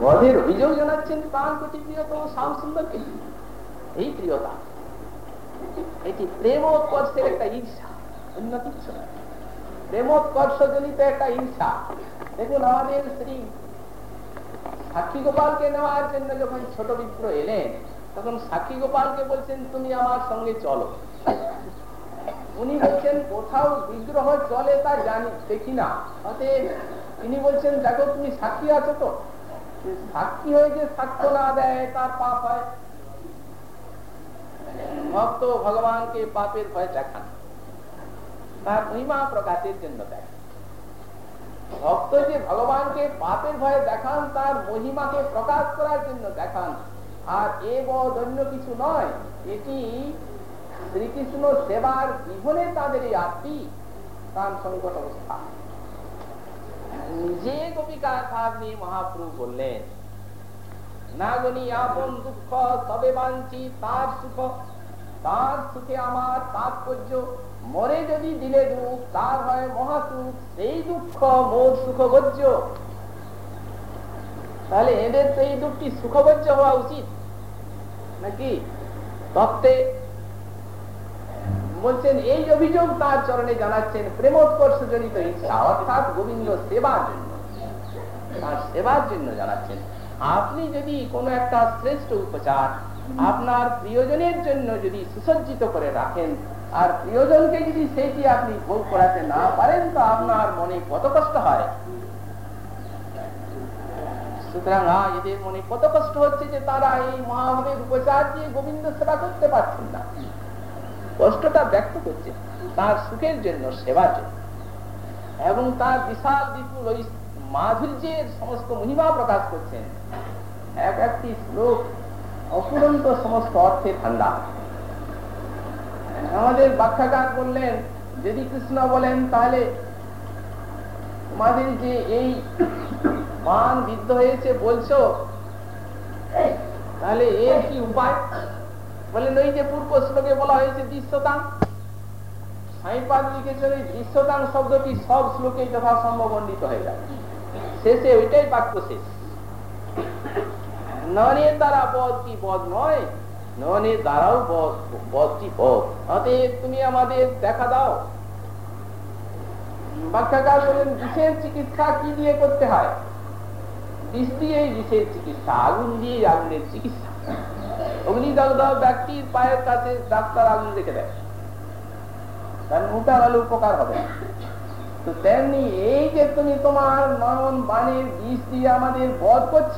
বধের অভিযোগ জানাচ্ছেন প্রাণ কোটি প্রিয়তম শ্যাম সুন্দরকে এই। প্রিয়তা। এটি প্রেমোৎকর্ষের একটা ঈর্ষা, অন্য কিছু না। প্রেমোৎকর্ষ জনিত একটা ঈর্ষা। দেখুন, আমাদের শ্রী সাক্ষী গোপালকে নেওয়ার জন্য যখন ছোট বিপ্র এলেন, তখন সাক্ষী গোপালকে বলছেন, তুমি আমার সঙ্গে চলো। উনি বলছেন, কোথাও বিগ্রহ চলে তা জানি, দেখি না। অতএব তিনি বলছেন, দেখো, তুমি সাক্ষী আছো তো? সাক্ষী হয়ে যে সাক্ষ্য না দেয়, তার পাপ হয়। ভক্ত ভগবানকে পাপের ভয় দেখান। তার মহিমা প্রকাশের জন্য দেয় ভক্ত যে ভগবানকে পাপের ভয়ে দেখান, তার মহিমাকে প্রকাশ করার জন্য দেখান। আর এ বধ অন্য কিছু নয়, এটি শ্রীকৃষ্ণ সেবার বিভনে তাদের এই আত্মি প্রাণ সংকট অবস্থা। নিজে গোপিকার ভাব নিয়ে মহাপ্রভু বললেন না গনি আপন দুঃখ, তবে বাঞ্ছি, তার সুখ। তার সুখে আমার তাৎপর্য। মরে যদি দিলে দুঃখ, তার হয় মহাসুখ। সেই দুঃখ মোর সুখবর্য। তাহলে এদের তো এই দুঃখটি সুখবর্য হওয়া উচিত, নাকি? তত্ত্বে বলছেন, এই অভিযোগ তার চরণে জানাচ্ছেন প্রেমোৎকর্ষ জনিত ইচ্ছা অর্থাৎ গোবিন্দ সেবার জন্য। তার সেবার জন্য জানাচ্ছেন। আপনি যদি কোনো একটা শ্রেষ্ঠ উপচার আপনার প্রিয়জনের জন্য যদি সুসজ্জিত করে রাখেন, আর প্রিয়জনকে যদি সেটি আপনি ভোগ করাতে না পারেন, তো আপনার মনে কত কষ্ট হয়? সুতরাং এদের মনে কত কষ্ট হচ্ছে যে তারা এই মহাভাবের উপচার দিয়ে গোবিন্দ সেবা করতে পারছেন না। কষ্টটা ব্যক্ত করছে, তার সুখের জন্য সেবার জন্য। এবং তার বিশাল বিপুল ওই মাধুর্যের সমস্ত মহিমা প্রকাশ করছেন। এক একটি শ্লোক অপুরন্ত সমস্ত অর্থে ঠান্ডা আমাদের ব্যাখ্যাকার বললেন, যদি কৃষ্ণ বলেন, তাহলে তোমাদের যে এই মান বিদ্ধ হয়েছে বলছো, তাহলে এর কি উপায়? বলেন ওই যে পূর্ব শ্লোকে বলা হয়েছে দৃশ্যতাং সাইপাদ লিখেছেন ওই দৃশ্যতাং শব্দটি সব শ্লোকে যথাসম্ভব বন্ডিত হয়ে যায় শেষে ওইটাই বাক্য শেষ। দ্বারা বধ কি বধ নয় ননের দ্বারাও বধ বধ অতএব তুমি আমাদের দেখা দাও। ব্যাখ্যাকার বলেন বিশেষ চিকিৎসা কি দিয়ে করতে হয়? বিষ দিয়েই বিশেষ চিকিৎসা, আগুন দিয়ে আগুনের চিকিৎসা। অগ্নিদগ্ধ ব্যক্তির পায়ের কাছে ডাক্তার আগুন রেখে দেয়। তার মোটার আলু উপকার হবে। তো তেমনি এই যে তুমি তোমার নয়ন বাণীর বিষ দিয়ে আমাদের বধ করছ,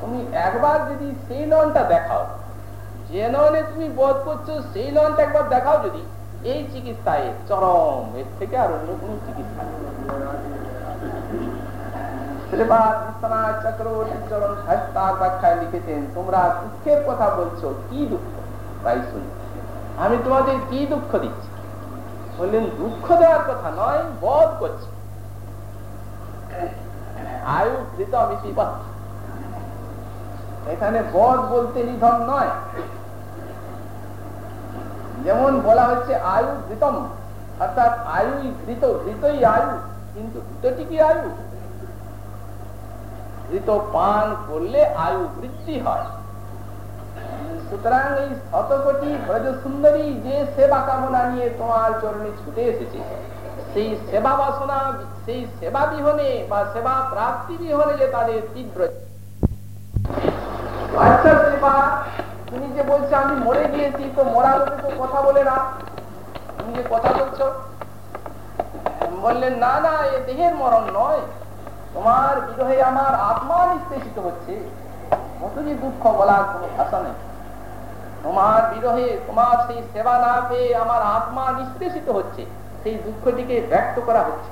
তুমি একবার যদি সেই নয়নটা দেখাও, যে ননে তুমি বধ করছ, সেই নয়নটা একবার দেখাও যদি, এই চিকিৎসায় চরম, এর থেকে আর অন্য কোন চিকিৎসা আমি তোমাদের কি দুঃখ দিচ্ছি বললেন দুঃখ দেওয়ার কথা নয় বধ করছে আয়ু কৃত এখানে বধ বলতে নিধন নয় যেমন বলা হচ্ছে আয়ু ঘৃতম অর্থাৎ আয়ুই ধৃত ঘৃতই আয়ু কিন্তু ঘৃতটি কি আয়ু। ঘৃত পান করলে আয়ু বৃদ্ধি হয়। সুতরাং এই ব্রজ সুন্দরী যে সেবা কামনা নিয়ে তোমার চরণে ছুটে এসেছে, সেই সেবা বাসনা, সেই সেবা বিহনে বা সেবা প্রাপ্তি বিহনে যে তাদের তীব্র আচ্ছা সেবা, তুমি যে বলছো আমি মরে গিয়েছি, তো মরা লোকে তো কথা বলে না তুমি যে কথা বলছো, বললেন, না না, এ দেহের মরণ নয়। তোমার বিরহে আমার আত্মা নিষ্পেষিত হচ্ছে। কত দুঃখ বলার কোন ভাষা নেই। তোমার বিরহে তোমার সেই সেবা না পেয়ে আমার আত্মা নিষ্পেষিত হচ্ছে। সেই দুঃখটিকে ব্যক্ত করা হচ্ছে।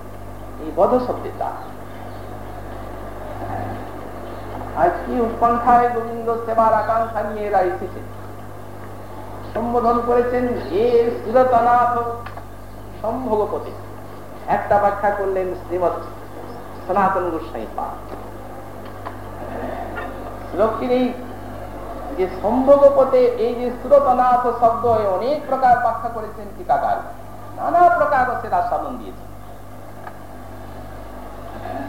এই বধ শব্দের দ্বারা। আজ কি উৎকণ্ঠায় গোবিন্দ সেবার আকাঙ্ক্ষা নিয়ে এরা এসেছে। সম্বোধন করেছেন এ সুরতনাথ সম্ভোগপতি একটা ব্যাখ্যা করলেন শ্রীমৎ সনাতন গোস্বাই এই যে সম্ভোগপতে এই যে শব্দ অনেক প্রকার ব্যাখ্যা করেছেন টিকাকার। নানা প্রকার সেটা সাধন দিয়েছে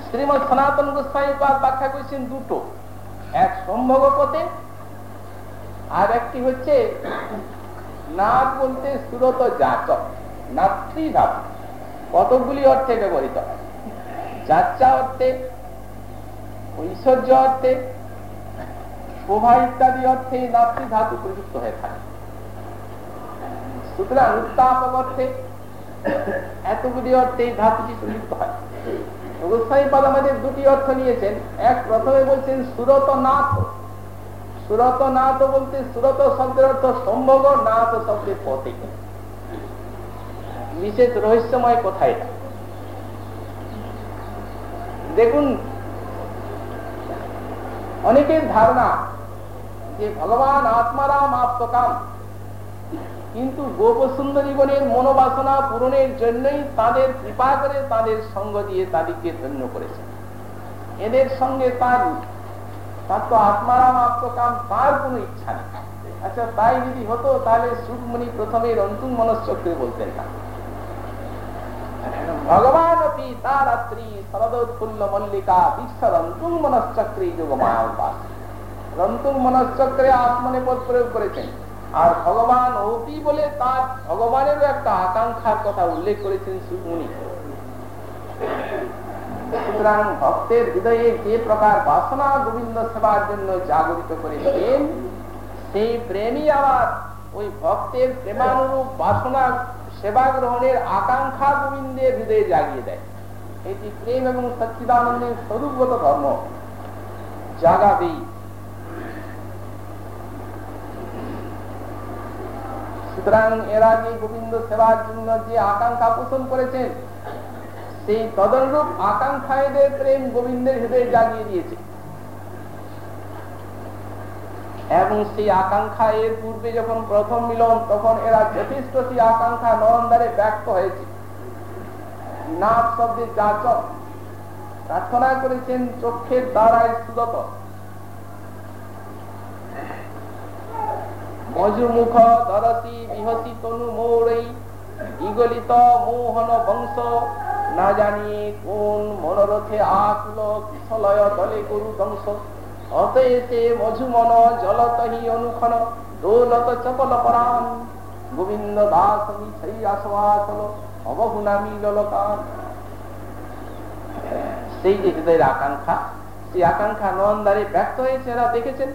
শ্রীমৎ সনাতন গোস্বাই ব্যাখ্যা করেছেন দুটো। এক সম্ভব পথে, আর একটি হচ্ছে নাথ বলতে সুরত নাত্রী ধাতু কতগুলি অর্থে ব্যবহৃত হয়। যাচ্চা অর্থে, ঐশ্বর্য অর্থে, শোভা ইত্যাদি অর্থে নাত্রী ধাতু প্রযুক্ত হয়ে থাকে। সুতরাং উত্তাপক অর্থে এতগুলি অর্থে এই ধাতুটি প্রযুক্ত হয়। গোস্বাই পাদ আমাদের দুটি অর্থ নিয়েছেন। এক, প্রথমে বলছেন সুরত নাথ। সুরত নাথ বলতে সুরত শব্দের অর্থ সম্ভব নাথ শব্দের পথে। বিশেষ রহস্যময় কোথায় এটা। দেখুন, অনেকের ধারণা যে ভগবান আত্মারাম আত্মকাম কিন্তু গোপ সুন্দরীগণের মনোবাসনা পূরণের জন্যই তাদের কৃপা করে তাদের সঙ্গ দিয়ে তাদেরকে ধন্য করেছে। এদের সঙ্গে তার তার তো আত্মারাম আত্মকাম তার কোনো ইচ্ছা নেই। আচ্ছা তাই যদি হতো, তাহলে সুখমণি প্রথমে রন্তুন মনশ্চক্রে বলতেন। না ভগবান অপি শরদোৎফুল্ল মল্লিকা বিশ্ব মনশ্চক্রে প্রয়োগ করেছেন। আর ভগবান বলে তার ভগবানেরও একটা আকাঙ্ক্ষার কথা উল্লেখ করেছেন সুখমণি সুতরাং ভক্তের হৃদয়ে যে প্রকার বাসনা গোবিন্দ সেবার জন্য জাগরিত করেছেন, সেই প্রেমী আবার ওই ভক্তের প্রেমানুরূপ বাসনা সেবা গ্রহণের আকাঙ্ক্ষা গোবিন্দের হৃদয়ে জাগিয়ে দেয়। এটি প্রেম এবং সচ্চিদানন্দের স্বরূপগত ধর্ম। জাগাবেই। সুতরাং এরা যে গোবিন্দ সেবার জন্য যে আকাঙ্ক্ষা পোষণ করেছেন, সেই তদনরূপ আকাঙ্ক্ষা এদের প্রেম গোবিন্দের হৃদয়ে জাগিয়ে দিয়েছে। এবং সেই আকাঙ্ক্ষা এর পূর্বে যখন প্রথম মিলন, তখন এরা যথেষ্ট সেই আকাঙ্ক্ষা নরন্দারে ব্যক্ত হয়েছে। নাথ শব্দে প্রার্থনা করেছেন চক্ষের দ্বারায় মজুমুখ দরতি তনু ইগলিত মোহন বংশ, না জানিয়ে কোন মনোরথে আকুল কিশলয় দলে করু ধ্বংস। অতএসে মধুমন জলতহি অনুক্ষণ, দোলত চপল পরাণ। গোবিন্দ দাস মিছই আসল অবহুনা মিললকান সেই যে হৃদয়ের আকাঙ্ক্ষা, সেই আকাঙ্ক্ষা নন্দারে ব্যক্ত হয়েছে এরা দেখেছেন।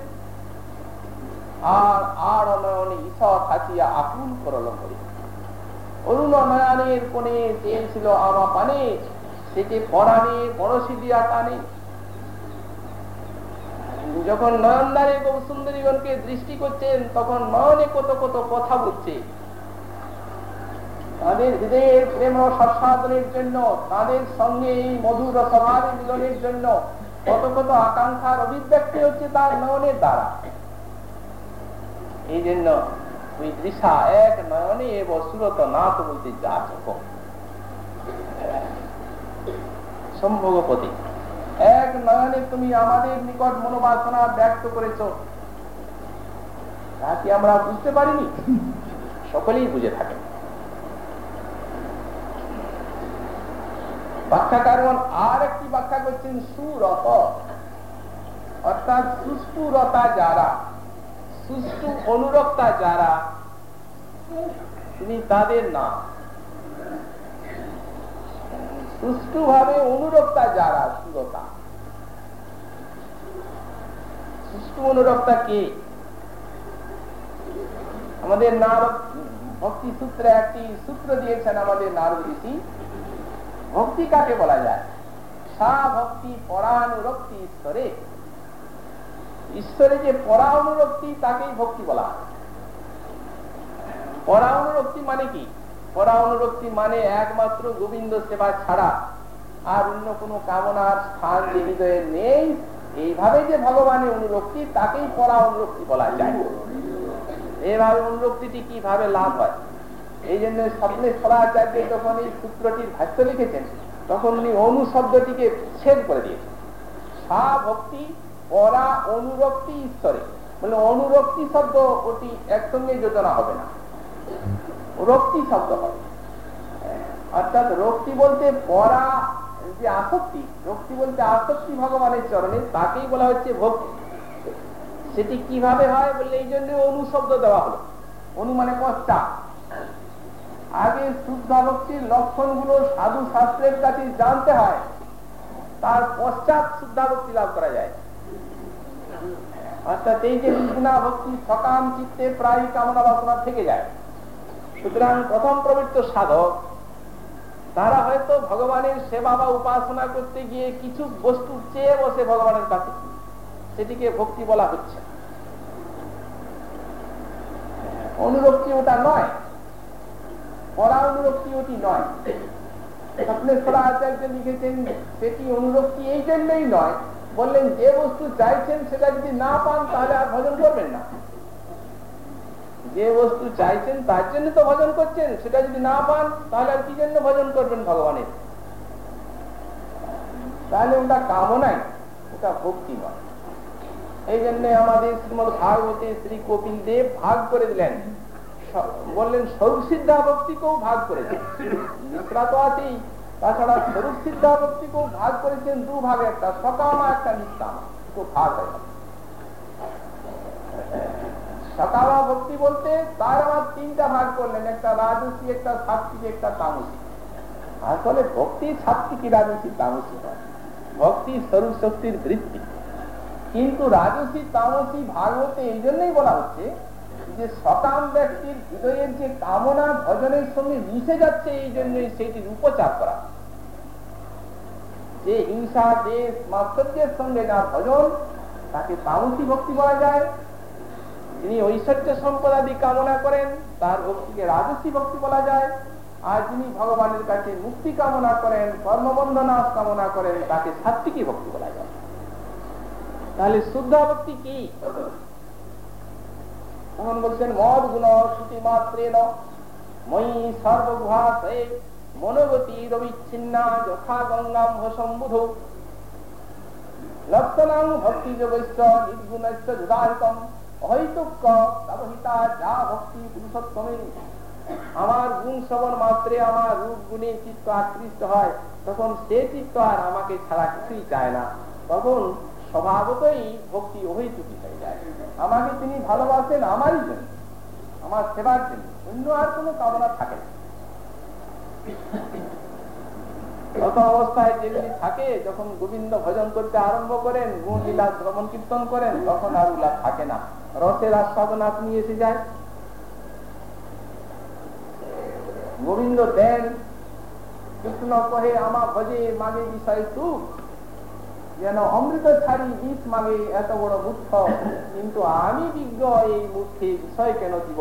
আর আর অনয়নে ঈশ্বর থাকিয়া আকুল করল করি অরুণ নয়নের কোণে তেল ছিল আমা পানে, সেটি পরাণে বড়শি দিয়া টানে। যখন নয়নদারে গৌ সুন্দরীগণকে দৃষ্টি করছেন, তখন নয়নে কত কত কথা বলছে। তাদের হৃদয়ের প্রেম সৎসাধনের জন্য, তাদের সঙ্গে এই মধুর স্বভাবের মিলনের জন্য কত কত আকাঙ্ক্ষার অভিব্যক্তি হচ্ছে তার নয়নের দ্বারা। এই জন্য ওই দৃশা এক নয়নে এব সুরত নাথ বলতে যা সম্ভবপতি এক নয়নে তুমি আমাদের নিকট মনোবাসনা ব্যক্ত করেছ। তা কি আমরা বুঝতে পারিনি? সকলেই বুঝে ব্যাখ্যা আর একটি ব্যাখ্যা করছেন সুরত। অর্থাৎ সুস্ফুরতা যারা সুষ্ঠু অনুরক্তা যারা তুমি তাদের নাম সুষ্ঠু ভাবে অনুরক্তা যারা সুরতা। সুষ্ঠু অনুরক্তা কে? আমাদের নারদ ভক্তি সূত্রে একটি সূত্র দিয়েছেন আমাদের নারদ ঋষি। ভক্তি কাকে বলা যায়? সা ভক্তি পরানুরক্তি ঈশ্বরে। ঈশ্বরে যে পরা অনুরক্তি তাকেই ভক্তি বলা পরা অনুরক্তি মানে কি? পরা অনুরক্তি মানে একমাত্র গোবিন্দ সেবা ছাড়া আর অন্য কোনো কামনার স্থান হৃদয়ে নেই। এইভাবে যে ভগবানের অনুরক্তি, তাকেই পরা অনুরক্তি বলা যায়। এইভাবে অনুরক্তিটি কীভাবে লাভ হয়? এই জন্য স্বপ্নে ফলাচার্য যখন এই সূত্রটির ভাষ্য লিখেছেন, তখন উনি অনু শব্দটিকে ছেদ করে দিয়েছেন। সা ভক্তি, পরা অনুরক্তি ঈশ্বরে। মানে অনুরক্তি শব্দ ওটি একসঙ্গে যোজনা হবে না। রক্তি শব্দ হবে। অর্থাৎ রক্তি বলতে পরা যে আসক্তি। রক্তি বলতে আসক্তি ভগবানের চরণে, তাকেই বলা হচ্ছে ভক্তি। সেটি কীভাবে হয় বললে এই জন্য অনুশব্দ দেওয়া হলো। অনু মানে কষ্টা আগে শুদ্ধা ভক্তির লক্ষণগুলো সাধু শাস্ত্রের কাছে জানতে হয়। তার পশ্চাৎ শুদ্ধা ভক্তি লাভ করা যায়। অর্থাৎ এই যে নিপুণা ভক্তি সকাম চিত্তে প্রায় কামনা বাসনা থেকে যায়। সুতরাং প্রথম প্রবৃত্ত সাধক তারা হয়তো ভগবানের সেবা বা উপাসনা করতে গিয়ে কিছু বস্তু চেয়ে বসে ভগবানের কাছে। সেটিকে ভক্তি বলা হচ্ছে। অনুরক্তি ওটা নয়। পরা অনুরক্তি ওটি নয়। স্বপ্নেশ্বরা আচার্য লিখেছেন, সেটি অনুরক্তি এই জন্যই নয়, বললেন যে বস্তু চাইছেন সেটা যদি না পান তাহলে আর ভজন করবেন না। যে বস্তু চাইছেন, তার জন্য তো ভজন করছেন। সেটা যদি না পান, তাহলে আর কি জন্য ভজন করবেন ভগবানের তাহলে ওটা কামনাই, ওটা ভক্তি নয়। এই জন্য আমাদের শ্রীমদ ভাগবতী শ্রী কপিল দেব ভাগ করে দিলেন। বললেন স্বরূপ সিদ্ধা ভক্তিকেও ভাগ করেছেন মিশ্রা তো আছেই। তাছাড়া স্বরূপ সিদ্ধা ভক্তিকেও ভাগ করেছেন দু ভাগে একটা, সকামা একটা নিষ্কামা ভাগ হয় সকামা ভক্তি বলতে তার আমার তিনটা ভাগ করলেন, একটা রাজসী, একটা সাত্বিক একটা তামসী। আসলে ভক্তি সাত্বিকী রাজসী, তামসী হয় ভক্তি স্বরূপ শক্তির বৃত্তি কিন্তু রাজসী, তামসী ভাগবতে এই জন্যই বলা হচ্ছে যে সকাম ব্যক্তির হৃদয়ের যে কামনা ভজনের সঙ্গে মিশে যাচ্ছে এই জন্যই সেটির উপচার করা। যে হিংসা, দেশ, মাৎসর্যের সঙ্গে যা ভজন, তাকে তামসী ভক্তি বলা যায়। যিনি ঐশ্বর্য সম্পদাদি কামনা করেন, তার ভক্তিকে রাজস্বী ভক্তি বলা যায়। আর যিনি ভগবানের কাছে মুক্তি কামনা করেন কর্মবন্ধনা কামনা করেন, তাকে সাত্বিকী ভক্তি বলা যায়। তাহলে শুদ্ধা ভক্তি কি? তখন বলছেন, মদ গুণ শ্রুতি মাত্রে মই সর্বগুহাশয়ে মনোগতি রবিচ্ছিন্না যথা গঙ্গাম সম্বুধ লক্ষণাং ভক্তি যোগস্য নির্গুণস্য যুদাহিতম আমার গুণ শ্রবণ মাত্রে আমার রূপ গুণে চিত্ত আকৃষ্ট হয়, তখন সে চিত্ত আর আমাকে ছাড়া কিছুই চায় না। তখন স্বভাবতই ভক্তি অহৈতুকি হয়ে যায়। আমাকে তিনি ভালোবাসেন আমারই জন্য, আমার সেবার জন্য। অন্য আর কোনো কামনা থাকে না। অবস্থায় থাকে, যখন গোবিন্দ ভজন করতে আরম্ভ করেন গুণ লীলা কীর্তন করেন, তখন আর থাকে না। রসের আস্বাদন আপনি এসে যায়। গোবিন্দ দেন, কৃষ্ণ কহে, আমা ভজে মাগে বিষয় সুখ যেন অমৃত ছাড়ি বিষ মাগে এত বড় মূর্খ। কিন্তু আমি বিজ্ঞ, এই মূর্খে বিষয় কেন দিব?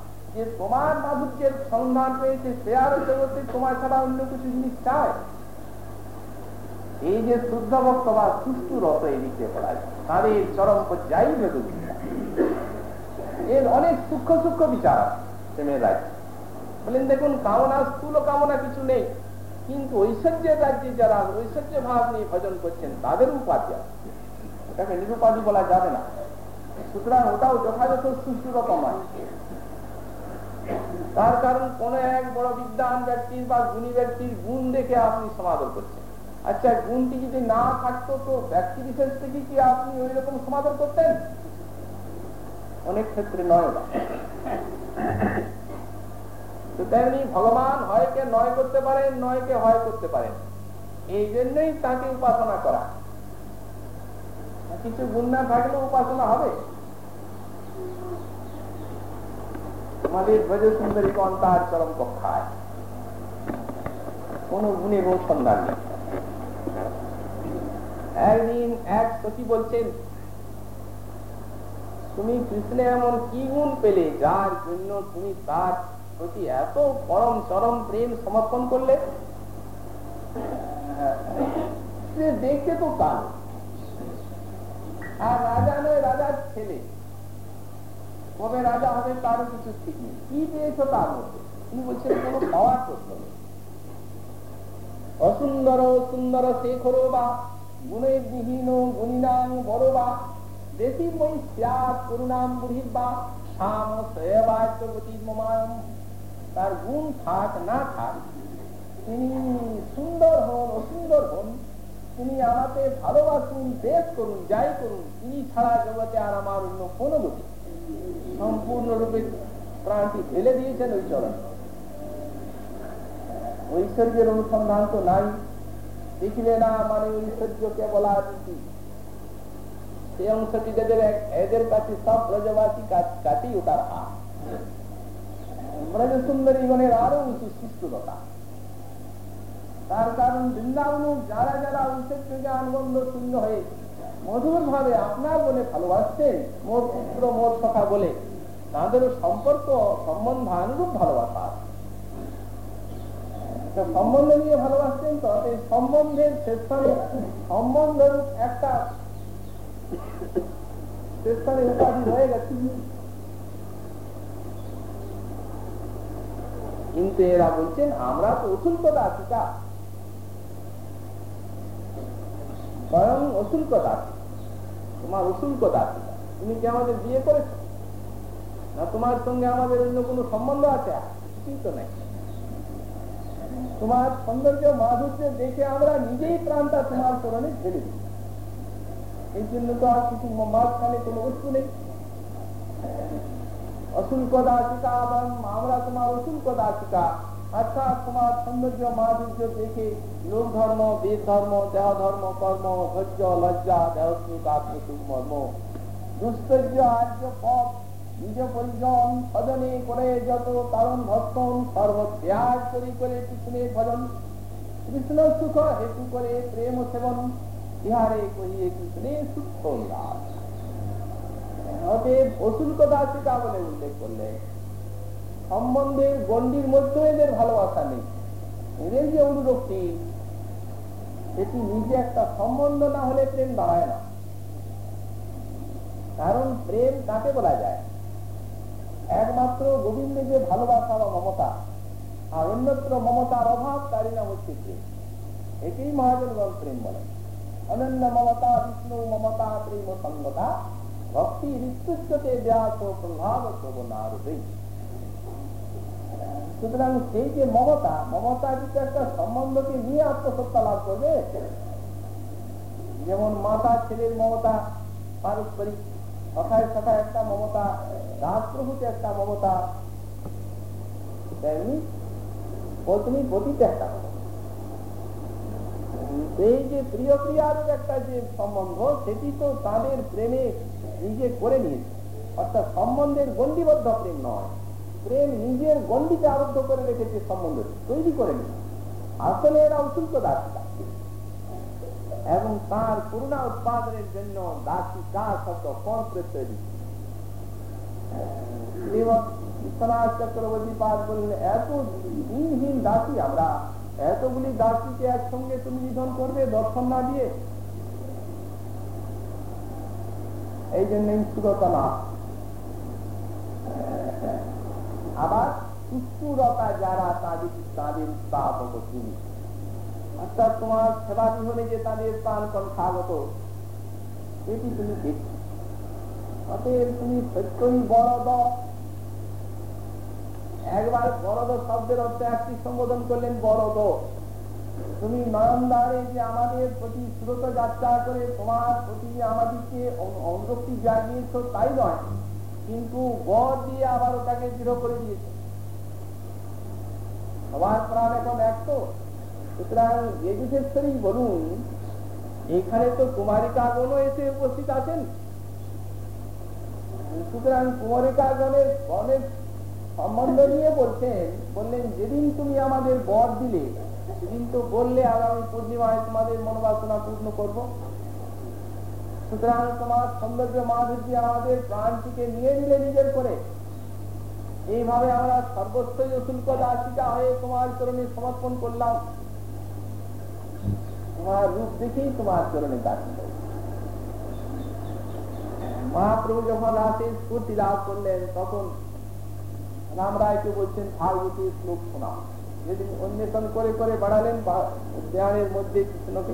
যে তোমার মাধুর্যের সন্ধান পেয়েছে, সে আর জগতে তোমার ছাড়া অন্য কিছু জিনিস চায়? এই যে শুদ্ধ ভক্ত বা সুষ্ঠু রত দিকে পড়ায়, তাদের চরম এর অনেক সূক্ষ্ম সূক্ষ্ম বিচার দেখুন, কামনা, স্থূল কামনা কিছু নেই, কিন্তু ঐশ্বর্যের রাজ্যে যারা ঐশ্বর্য ভাব নিয়ে ভজন করছেন, তাদের উপাধি নিরুপাধি বলা যাবে না। সুতরাং ওটাও যথাযথ সুষ্ঠু রকম আছে তার কারণ কোন এক বড় বিদ্যান ব্যক্তির বা গুণী ব্যক্তির গুণ দেখে আপনি সমাদর করছেন। আচ্ছা গুণটি যদি না থাকতো তো ব্যক্তি বিশেষ থেকে কি আপনি ওই রকম সমাদর করতেন? অনেক ক্ষেত্রে নয় না তেমনি ভগবান হয়কে নয় করতে পারেন, নয়কে হয় করতে পারেন। এই জন্যই তাকে উপাসনা করা। কিছু গুণ না থাকলে উপাসনা হবে। আমাদের ব্রজ সুন্দরী কন তার চরম কক্ষায়। কোন গুণের সন্ধান নেই। একদিন এক সখী বলছেন, তুমি কৃষ্ণে এমন কি গুণ পেলে যার জন্য তুমি তার প্রতি এত পরম চরম প্রেম সমর্পণ করলে? দেখতে তো কাল। আর রাজা নয়, রাজার ছেলে। কবে রাজা হবে তারও কিছু ঠিক নেই। কি পেয়েছ তার মধ্যে? তিনি বলছেন কোনো পাওয়ার প্রশ্ন নেই। অসুন্দর, সুন্দর শেখর বা গুণে বিহীন গুণিনাং বড় বা, দেশি মই স্যাত করুণাম বুড়ির বা, শাম সয়বাচবতী মমায়ম। তার গুণ থাক না থাক, তিনি সুন্দর হন, অসুন্দর হন। তিনি আমাকে ভালোবাসুন দেশ করুন, যাই করুন, তিনি ছাড়া জগতে আর আমার অন্য কোনো গতি সম্পূর্ণরূপে প্রাণটি ফেলে দিয়েছেন ওই চরণ। ঐশ্বর্যের অনুসন্ধান তো নাই। দেখিলে না মানে ঐশ্বর্যকে বলা রীতি সেই অংশটি যাদের এদের কাছে সব ব্রজবাসী কাছেই ওটার হাত। ব্রজ সুন্দরী গণের আরও উঁচু শিষ্টতা তার কারণ বৃন্দাবন যারা যারা ঐশ্বর্য জ্ঞান বন্ধ শূন্য হয়ে মধুর ভাবে আপনার বলে ভালোবাসছেন মোর পুত্র মোর সখা বলে তাদের সম্পর্ক সম্বন্ধ অনুরূপ ভালোবাসা সম্বন্ধ নিয়ে ভালোবাসছেন তো, এই সম্বন্ধের শেষস্থানে সম্বন্ধ একটা শেষস্থানে উপাধি হয়ে গেছে। কিন্তু এরা বলছেন, আমরা তো অশুল্ক দাসিকা স্বয়ং অশুল্ক দাসী তোমার অশুল্ক দাসিকা তুমি কি আমাদের বিয়ে করেছ? না তোমার সঙ্গে আমাদের অন্য কোনো সম্বন্ধ আছে? কিছুই তো নেই। তোমার সৌন্দর্য মাধুর্য দেখে আমরা নিজেই প্রাণটা তোমার চরণে ঢেলে দিই। এই জন্য তো আর কিছু মাঝখানে কোনো বস্তু নেই। অশুল্ক দাসিকা এবং আমরা তোমার অশুল্ক দাসিকা অর্থাৎ তোমার সৌন্দর্য মাধুর্য দেখে লোক ধর্ম, বেদ ধর্ম, দেহ ধর্ম, কর্ম, ধৈর্য, লজ্জা, দেহসুখ, আত্মসুখ, মর্ম দুস্তর্য আর্য পথ নিজ পরিজন করে যত সর্বত্যাগ করি কৃষ্ণের ভজন। কৃষ্ণ সুখ হেতু করে প্রেম সেবন ইহারে কহিয়ে সুখ সম্বন্ধের গণ্ডির মধ্যে এদের ভালোবাসা নেই। এদের যে অনুরক্তি, সেটি নিজে একটা সম্বন্ধ না হলে প্রেম দাঁড়ায় না। কারণ প্রেম কাকে বলা যায়? একমাত্র গোবিন্দের যে ভালোবাসা বা মমতা। আর অন্যত্র মমতার অভাব তারই নাম হচ্ছে প্রেম। একেই মহাজনগণ প্রেম বলে। অনন্য মমতা, বিষ্ণু, মমতা, প্রেম সঙ্গতা। ভক্তি ঋতুচ্ছতে ব্যাস প্রভাব প্রবণারূপে সুতরাং সেই যে মমতা মমতা কিন্তু একটা সম্বন্ধকে নিয়ে আত্মসত্তা লাভ করবে। যেমন মাতা ছেলের মমতা, পারস্পরিক কথায় কথায় একটা মমতা রাজপ্রভুতে একটা মমতা। তেমনি পত্নী পতিতে একটা এই যে প্রিয় প্রিয়ার একটা যে সম্বন্ধ, সেটি তো তাদের প্রেমে নিজে করে নিয়েছে। অর্থাৎ সম্বন্ধের গণ্ডিবদ্ধ প্রেম নয়। প্রেম নিজের গণ্ডিতে আবদ্ধ করে রেখেছে সম্বন্ধ তৈরি করে নিয়েছে। আসলে এরা অশুল্ক দাসিকা এবং তার করুণা উৎপাদনের জন্য দাসিকা শব্দ কোন প্রত্যয় চক্রবর্তী পাঠ বললেন, এত দিনহীন দাসী, আমরা এতগুলি দাসীকে একসঙ্গে তুমি নিধন করবে, দর্শন না দিয়ে? এই জন্য স্থূলতা না আবার সুস্থুরতা যারা তাদের তাদের উৎসাহক তুমি অর্থাৎ তোমার সেবা বিহনে যে তাদের প্রাণ কণ্ঠাগত এটি তুমি তুমি সত্যই বড়দ একবার বড়দ শব্দের অর্থে একটি সম্বোধন করলেন বড়দ তুমি নয়নদারে যে আমাদের প্রতি শ্রোত যাত্রা করে তোমার প্রতি আমাদেরকে অনুরক্তি জাগিয়েছ, তাই নয়। কিন্তু বর দিয়ে আবার ওটাকে দৃঢ় করে দিয়েছে। সবার প্রাণ এখন এক তো। সুতরাং রেজুকেশ্বরী বলুন, এখানে তো কুমারিকাগণও এসে উপস্থিত আছেন। সুতরাং কুমারিকাগণের গণের সম্বন্ধ নিয়ে বলছেন, বললেন, যেদিন তুমি আমাদের বর দিলে, সেদিন তো বললে আগামী পূর্ণিমায় তোমাদের মনোবাসনা পূর্ণ করব। সুতরাং তোমার সৌন্দর্য মাধুর্য আমাদের প্রাণটিকে নিয়ে নিলে নিজের করে। এইভাবে আমরা সর্বস্বই অশুল্ক দাসিকা হয়ে তোমার চরণে সমর্পণ করলাম। তোমার রূপ দেখেই তোমার চরণে দাসী মহাপ্রভু যখন রাতে স্ফূর্তি লাভ করলেন, তখন রাম রায়কে বলছেন ভাগবতী শ্লোক শোনা যেদিন অন্বেষণ করে করে বাড়ালেন দেয়ালের মধ্যে কৃষ্ণকে,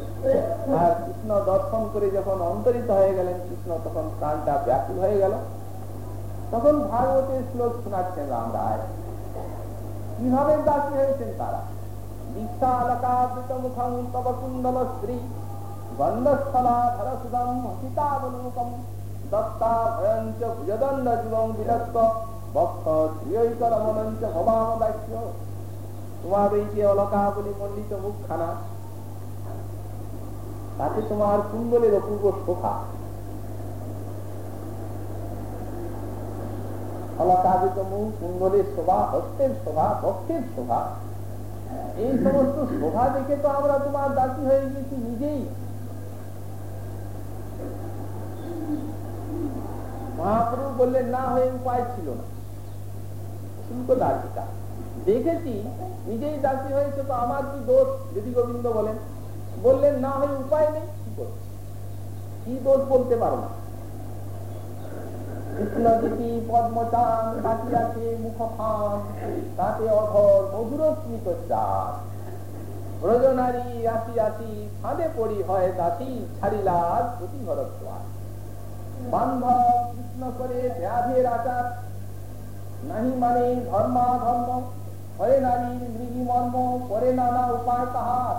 আর কৃষ্ণ দর্শন করে যখন অন্তরিত হয়ে গেলেন, কৃষ্ণ তখন প্রাণটা ব্যাকুল হয়ে গেল। তখন ভাগবতের শ্লোক শোনাচ্ছেন রাম রায়। কীভাবে দাসী হয়েছেন তারা? দীক্ষালকাবৃত মুখম তব তাতে তোমার কুণ্ডলের অপূর্ব শোভা অলকাবিত মুখ কুণ্ডলের শোভা হস্তের শোভা বক্ষের শোভা এই সমস্ত শোভা দেখে তো আমরা তোমার দাসী হয়ে গেছি নিজেই। মহাপ্রভু বললেন, না হয়ে উপায় ছিল না। শুল্ক দাসিকা। দেখেছি, নিজেই দাসী হয়েছে তো আমার কি দোষ? যদি গোবিন্দ বলেন। বললেন, না হয়ে উপায় নেই কি দোষ বলতে পারো না? আচার, নাহি মানে ধর্মা ধর্ম হরে নারীর মৃগী মর্ম করে নানা উপায় তাহার।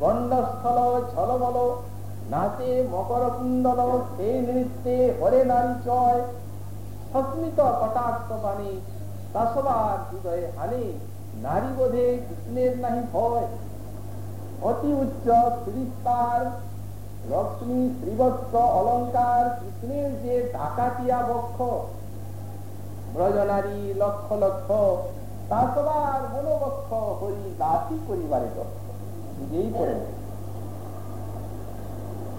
গণ্ডস্থল ছল বল নাচে মকর কুণ্ডল সেই নৃত্যে হরে নারী চয় সস্মিত কটাক্ষ বাণী তাসবার হৃদয়ে হানি, নারী বোধে কৃষ্ণের নাহি ভয়। অতি উচ্চ সুবিস্তার লক্ষ্মী শ্রীবৎস অলঙ্কার, কৃষ্ণের যে ডাকাতিয়া বক্ষ, ব্রজনারী লক্ষ লক্ষ, তা সবার মনোবক্ষ হরি দাসী পরিবারে দক্ষ নিজেই করে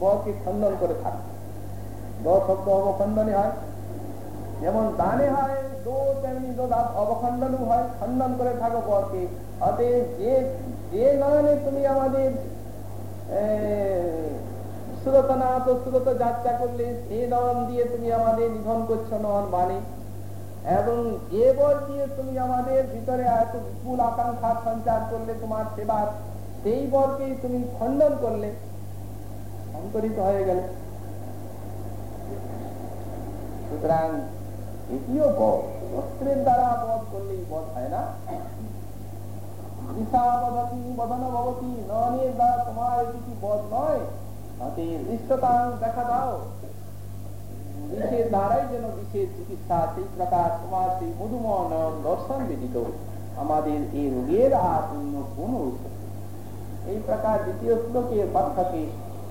বকে খণ্ডন করে থাক। দ শব্দ অবখণ্ডনে হয়। যেমন দানে হয় তুমি আমাদের নিধন করছ নয়ন মানে এবং যে বল দিয়ে তুমি আমাদের ভিতরে এত বিপুল আকাঙ্ক্ষা সঞ্চার করলে তোমার সেবার, সেই বরকেই তুমি খণ্ডন করলে। সংকরিত হয়ে গেল সুতরাং এটিও বধ অস্ত্রের দ্বারা বধ করলেই বধ হয় না তোমার এটি কি বধ নয় দেখা দাও বিষের দ্বারাই যেন বিষের চিকিৎসা সেই প্রকার তোমার সেই মধুময় নয়ন দর্শন ব্যতীত আমাদের এই রোগের আর অন্য কোন ঔষধ এই প্রকার দ্বিতীয় শ্লোকের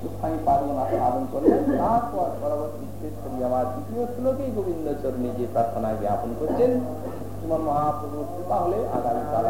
ব্যাখ্যাকে স্থায়ী পার্বনা সাধন করলেন তারপর পরবর্তী করি, আবার দ্বিতীয় শ্লোকেই গোবিন্দচর যে প্রার্থনা জ্ঞাপন করছেন। তোমার মহাপ্রভুর কৃপা আগামীকাল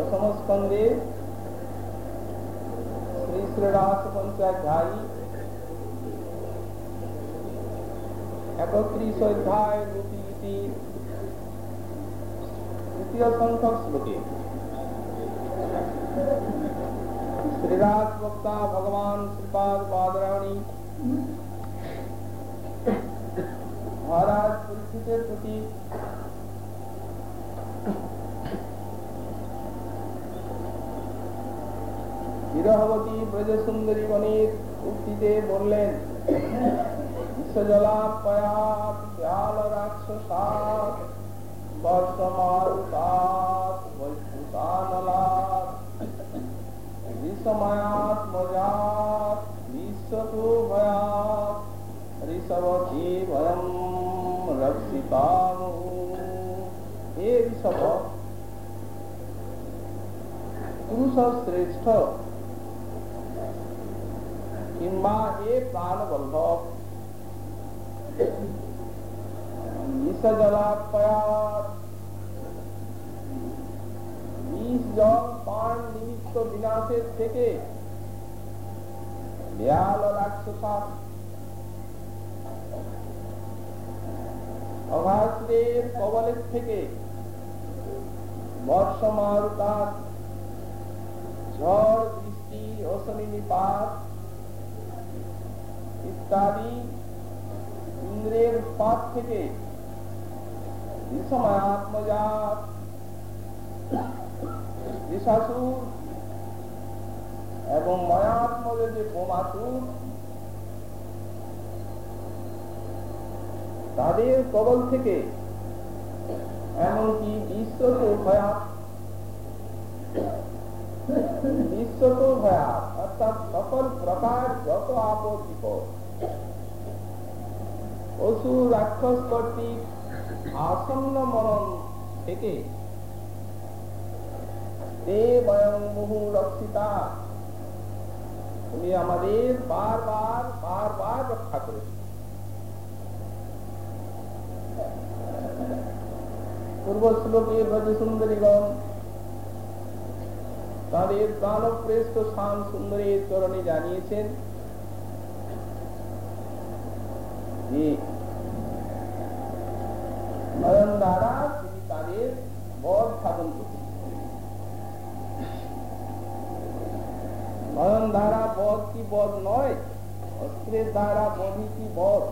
দশম স্কন্ধে শ্রী শ্রী রামপঞ্চাধ্যায়ী একত্রিশ অধ্যায় দুটি তৃতীয় সংখ্যক শ্লোকে শ্রীরাজ বক্তা ভগবান শ্রীপাদ বাদরায়ণী মহারাজ পরিচিতের প্রতি বিরহবতী ব্রজ সুন্দরী গণের উক্তিতে বললেন বিশ্বজলাপয়াত ব্যাল রাক্ষসাত বর্ষমারুতাত বৈভূতানলাত বিষমায়াত্মজাত বিশ্বতু ভয়াত ঋষভী ভয়ম রক্ষিতামু হে ঋষভ পুরুষ শ্রেষ্ঠ কিংবা জল পান নিমিত্ত বিনাশের থেকে দেয়াল রাক্ষসাত অঘাসুরের কবলের থেকে বর্ষমারুতাত ঝড়, বৃষ্টি অশনি নিপাত ইত্যাদি ইন্দ্রের পাত থেকে এবং ময়াত্মজের যে বোমাসুর তাদের কবল থেকে এমনকি বিশ্ব তো ভয়াত বিশ্ব তো ভয়াত অর্থাৎ সকল প্রকার যত আপদ বিপদ অসুর রাক্ষস কর্তৃক আসন্ন মরণ থেকে তুমি আমাদের বারবার বারবার রক্ষা করেছ। পূর্ব শ্লোকে ব্রজ সুন্দরীগণ তাদের প্রাণপ্রেষ্ঠ শান সুন্দরীর চরণে জানিয়েছেন যে নয়ন দ্বারা তিনি তাদের বধ সাধন করছেন নয়ন দ্বারা বধ কি বধ নয়? অস্ত্রের দ্বারা বধি কি বধ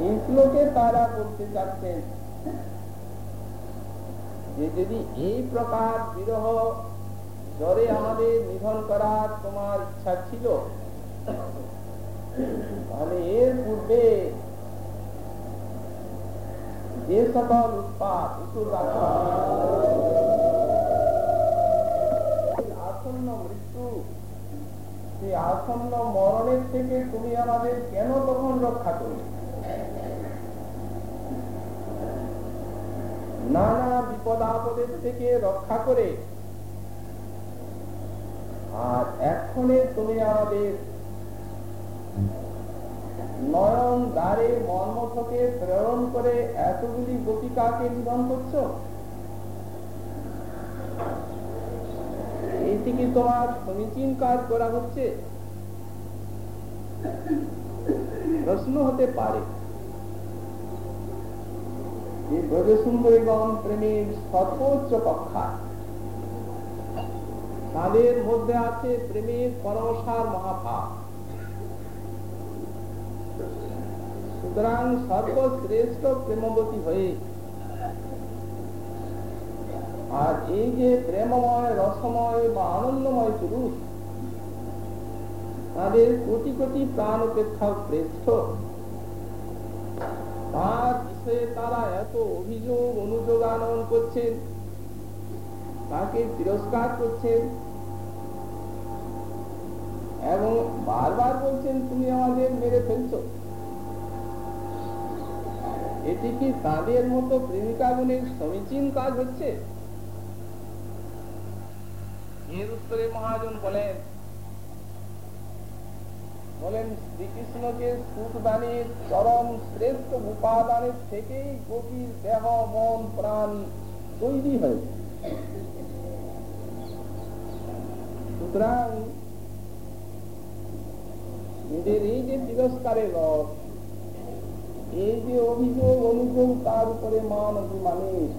এই শ্লোকে তারা বলতে চাচ্ছেন যে যদি এই প্রকার বিরহ জ্বরে আমাদের নিধন করার তোমার ইচ্ছা ছিল তাহলে এর পূর্বে যে সকল উৎপাদ আসন্ন মৃত্যু, সেই আসন্ন মরণের থেকে তুমি আমাদের কেন তখন রক্ষা করবে নানা বিপদ আপদের থেকে রক্ষা করে, আর এক্ষণে তুমি আমাদের নয়ন দ্বারে মর্মথকে প্রেরণ করে এতগুলি গোপিকাকে নিধন করছ? এইটি কি তোমার সমীচীন কাজ করা হচ্ছে। প্রশ্ন হতে পারে। যে ব্রজ সুন্দরীগণ প্রেমের সর্বোচ্চ কক্ষা। তাদের মধ্যে আছে প্রেমের পরমসার মহাভাব সুতরাং সর্বশ্রেষ্ঠ প্রেমবতী হয়ে। আর এই যে প্রেমময়, রসময় বা আনন্দময় পুরুষ, তাদের কোটি কোটি প্রাণ অপেক্ষা শ্রেষ্ঠ। তার বিষয়ে তারা এত অভিযোগ, অনুযোগ আনয়ন করছেন, তাকে তিরস্কার করছেন, এবং বারবার বলছেন, তুমি আমাদের মেরে ফেলছ। এটি কি তাদের মতো প্রেমিকা গুণের সমীচীন কাজ হচ্ছে? এর উত্তরে মহাজন বলেন বলেন শ্রীকৃষ্ণকে চরম শ্রেষ্ঠ উপাদানের থেকেই দেহ, মন, প্রাণ তৈরি হয়েছে সুতরাং এদের এই যে তিরস্কারের রথ এই যে অভিযোগ অনুযোগ তার উপরে মান অভিমানের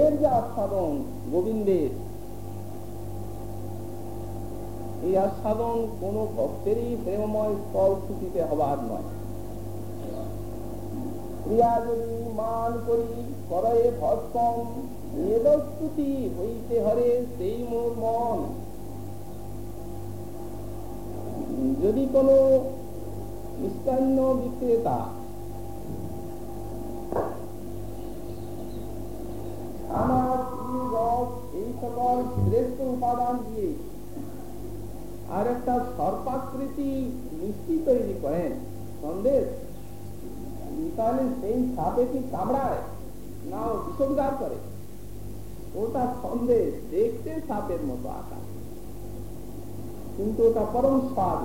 এর যে আস্বাদন, গোবিন্দের, এই আস্বাদন কোন ভক্তেরই প্রেমময় স্থল ছুটিতে হবার নয়। ক্রিয়া যদি মান করি করে ভস্কম বেদস্তুতি হইতে হরে সেই মোর মন। যদি কোন মিষ্টান্ন বিক্রেতা আমার রস এই সকল শ্রেষ্ঠ উপাদান দিয়ে আর একটা সর্পাকৃতি মিষ্টি তৈরি করেন সন্দেশ সেই সাপে কি কামড়ায় না করে ওটা সন্দেশ দেখতে সাপের মতো আকার কিন্তু ওটা পরম স্বাদ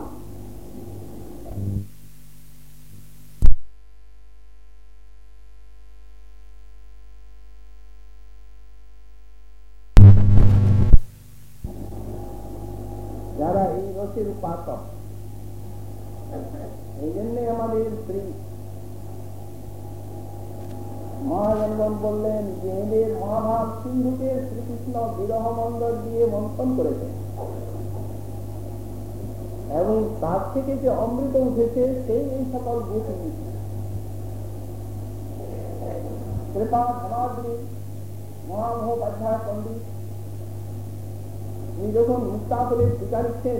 এই উপাসক এই জন্যে আমাদের স্ত্রী মহাজনগণ বললেন যে এদের মহাভাব সিন্ধুকে শ্রীকৃষ্ণ বিরহ মন্ডল দিয়ে মন্থন করেছেন এবং তার থেকে যে অমৃত উঠেছে সেই এই সকল গোপী কৃপা ধনাদ্রী মহামহোপাধ্যায় পণ্ডিত তিনি যখন মুক্তাফলের টিকা লিখছেন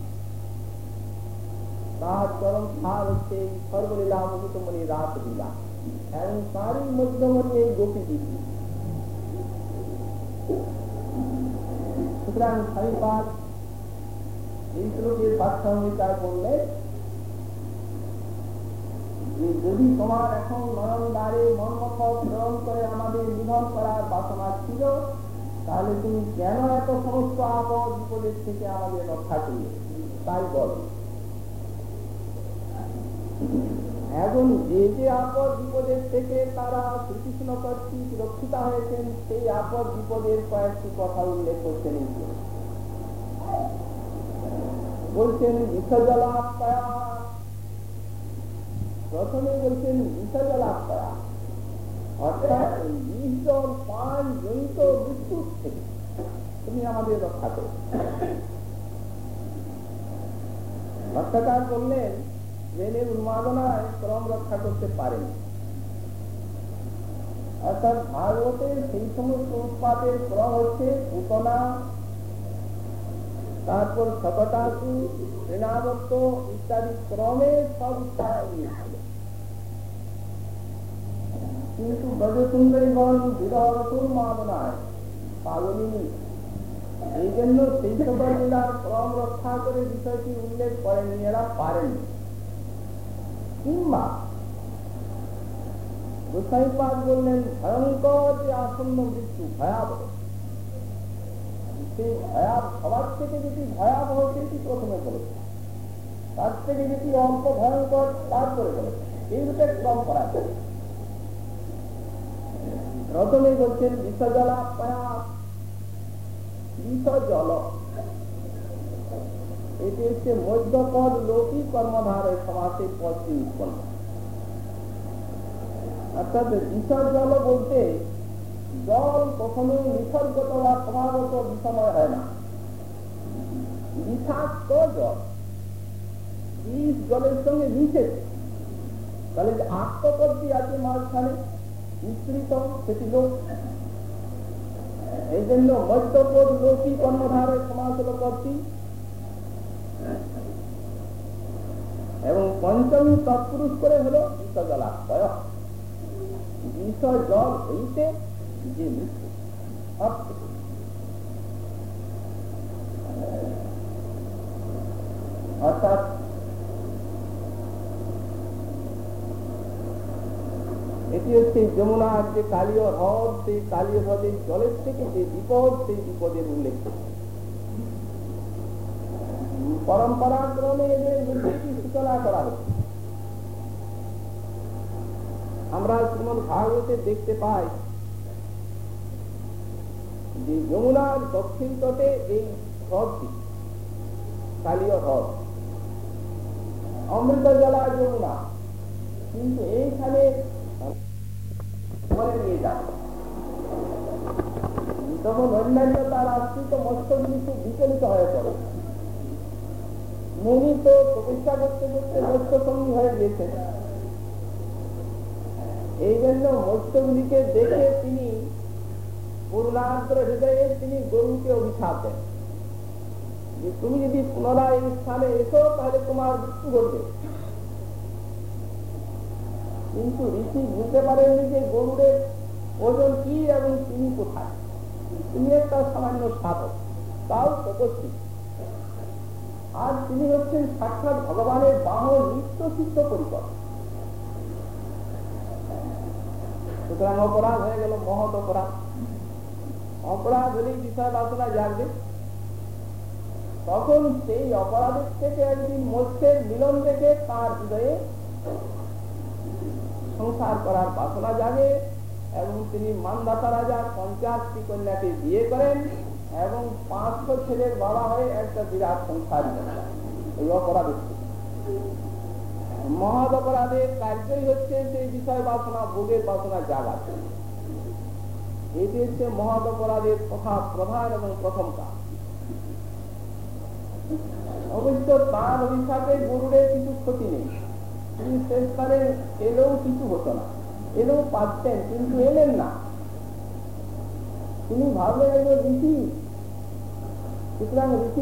তার চরম দিদি সুতরাং স্বামীপাদ এই শ্লোকের বললে, যে যদি তোমার এখন নয়ন দ্বারে মনমত প্রেরণ করে আমাদের নিধন করার বাসনা ছিল, তাহলে তুমি কেন এত সমস্ত আপদ বিপদের থেকে আমাদের রক্ষা করলে? তাই বল। এখন যে যে আপদ বিপদের থেকে তারা শ্রীকৃষ্ণ কর্তৃক রক্ষিতা হয়েছেন, সেই আপদ বিপদের কয়েকটি কথা উল্লেখ করছেন বলছেন প্রথমে বলছেন অর্থাৎ বিষ পান জনিত মৃত্যুর থেকে তুমি আমাদের রক্ষা করো। রক্ষাকার বললেন জেনে উন্মাদনায় ক্রম রক্ষা করতে পারেন অর্থাৎ ভাগবতের সেই সমস্ত উৎপাদের ক্রম হচ্ছে পুতনা তারপর শকটাসু ঋণাবত্ত ইত্যাদি ক্রমে সব উৎপাদ দিয়েছিল কিন্তু ব্রজসুন্দরীগণ বিরহরতুল মাদনায় পাগলিনী এই জন্য সেই সকল লীলার ক্রম রক্ষা করে বিষয়টি উল্লেখ করেননি এরা পারেননি কিংবা গোসাইপাদ বললেন, ভয়ঙ্কর যে আসন্ন মৃত্যু, ভয়াবহ। সেই ভয়াব সবার থেকে যেটি ভয়াবহ সেটি প্রথমে বলেছে তার থেকে যেটি অল্প ভয়ঙ্কর তারপরে বলেছে এই রূপে ক্রম করা প্রথমে বলছেন বিষজলা পয়া বিষজল এটি হচ্ছে মধ্যপদ লৌকিক কর্মধারের সমাসের পদটি উৎপন্ন। অর্থাৎ বিসর্জল বলতে জল কখনো নিসর্গত বা ক্রমাগত বিষময় হয় না। বিষাক্ত জল। বিষ জলের সঙ্গে মিশেছে তাহলে যে আত্মপদটি আছে মাঝখানে, মিশ্রিত সেটি লোক এই জন্য মধ্যপদ লৌকিক কর্মধারের সমাস হল পদটি এবং পঞ্চমী তৎপুরুষ করে হল বিষজলাক্ষয় বিষ জল হইতে যে অর্থাৎ এটি হচ্ছে যমুনার যে কালীয় হ্রদ, সেই কালীয় হ্রদের জলের থেকে যে বিপদ, সেই বিপদের উল্লেখ। করছে পরম্পরাক্রমে এদের মৃত্যুটি সূচনা করা হচ্ছে। আমরা শ্রীমদ ভাগবতে দেখতে পাই যে যমুনার দক্ষিণ তটে এই হ্রদটি কালীয় হ্রদ, অমৃত জলা যমুনা, কিন্তু এইখানে নিয়ে যাবে তখন অন্যান্য তার আশ্রিত মস্তগুলি খুব বিচলিত হয়ে পড়ে। তো প্রতিষ্ঠা করতে করতে মস্ত সঙ্গী হয়ে এই জন্য মস্যগুলিকে দেখে তিনি পূর্ণান্তর হৃদয়ে তিনি গরুকে অভিশাপ দেন। তুমি যদি পুনরায় এই স্থানে এসো, তাহলে তোমার মৃত্যু ঘটবে। কিন্তু ঋষি বুঝতে পারেননি যে গরুরের ওজন কি এবং তিনি কোথায়। তিনি একটা সামান্য সাধক, তাও তপস্বী। আর তিনি হচ্ছেন সাক্ষাৎ ভগবানের বাহন নিত্য সিদ্ধ পরিকর। সুতরাং অপরাধ হয়ে গেল, মহৎ অপরাধ। অপরাধ হলেই বিষয় বাসনা জাগবে। তখন সেই অপরাধের থেকে একদিন মৎস্যের মিলন দেখে তার হৃদয়ে সংসার করার বাসনা জাগে এবং তিনি মানদাতা রাজা পঞ্চাশটি কন্যাকে বিয়ে করেন। এবং পাঁচশো ছেলের বাবা হয়ে একটা বিরাট সংসার এই অপরাধের মহৎ অপরাধের কার্যই হচ্ছে সেই বিষয় বাসনা, ভোগের বাসনা জাগা। এটি হচ্ছে মহৎ অপরাধের কথা প্রধান এবং প্রথম কাজ। অবশ্য তার অভিশাপে গরুরের কিছু ক্ষতি নেই। তিনি শেষকালে এলেও কিছু হতো না, এলেও পাচ্ছেন কিন্তু এলেন না। তিনি ভাবলেন ঋষি সুতরাং ঋষি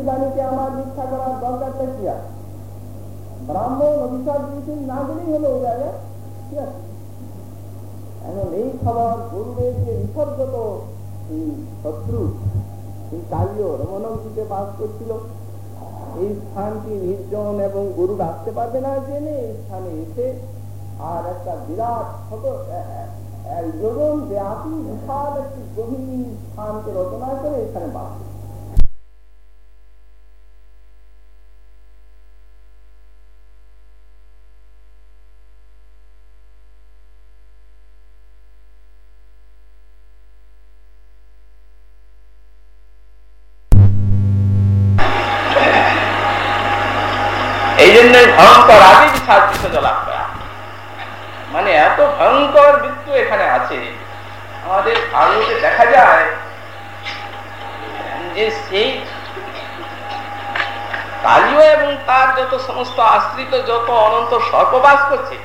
আমার মিথ্যা করার দরকারটা কি আছে? ব্রাহ্মণ অভিশাপ দিয়েছেন না দিলেই হলো ওই জায়গায় ঠিক আছে? এখন এই খবর গরুদের যে বিসর্গত শত্রু, এই কালীয় রমনবীতে বাস করছিল, এই স্থানটি নির্জন এবং গরু রাখতে পারবে না জেনে এই স্থানে এসে আর একটা বিরাট ছোট যোজন ব্যাপী বিশাল একটি গভীর স্থানকে রচনা করে এখানে বাস যত সমস্ত আশ্রিত যত অনন্ত সর্পবাস করছে,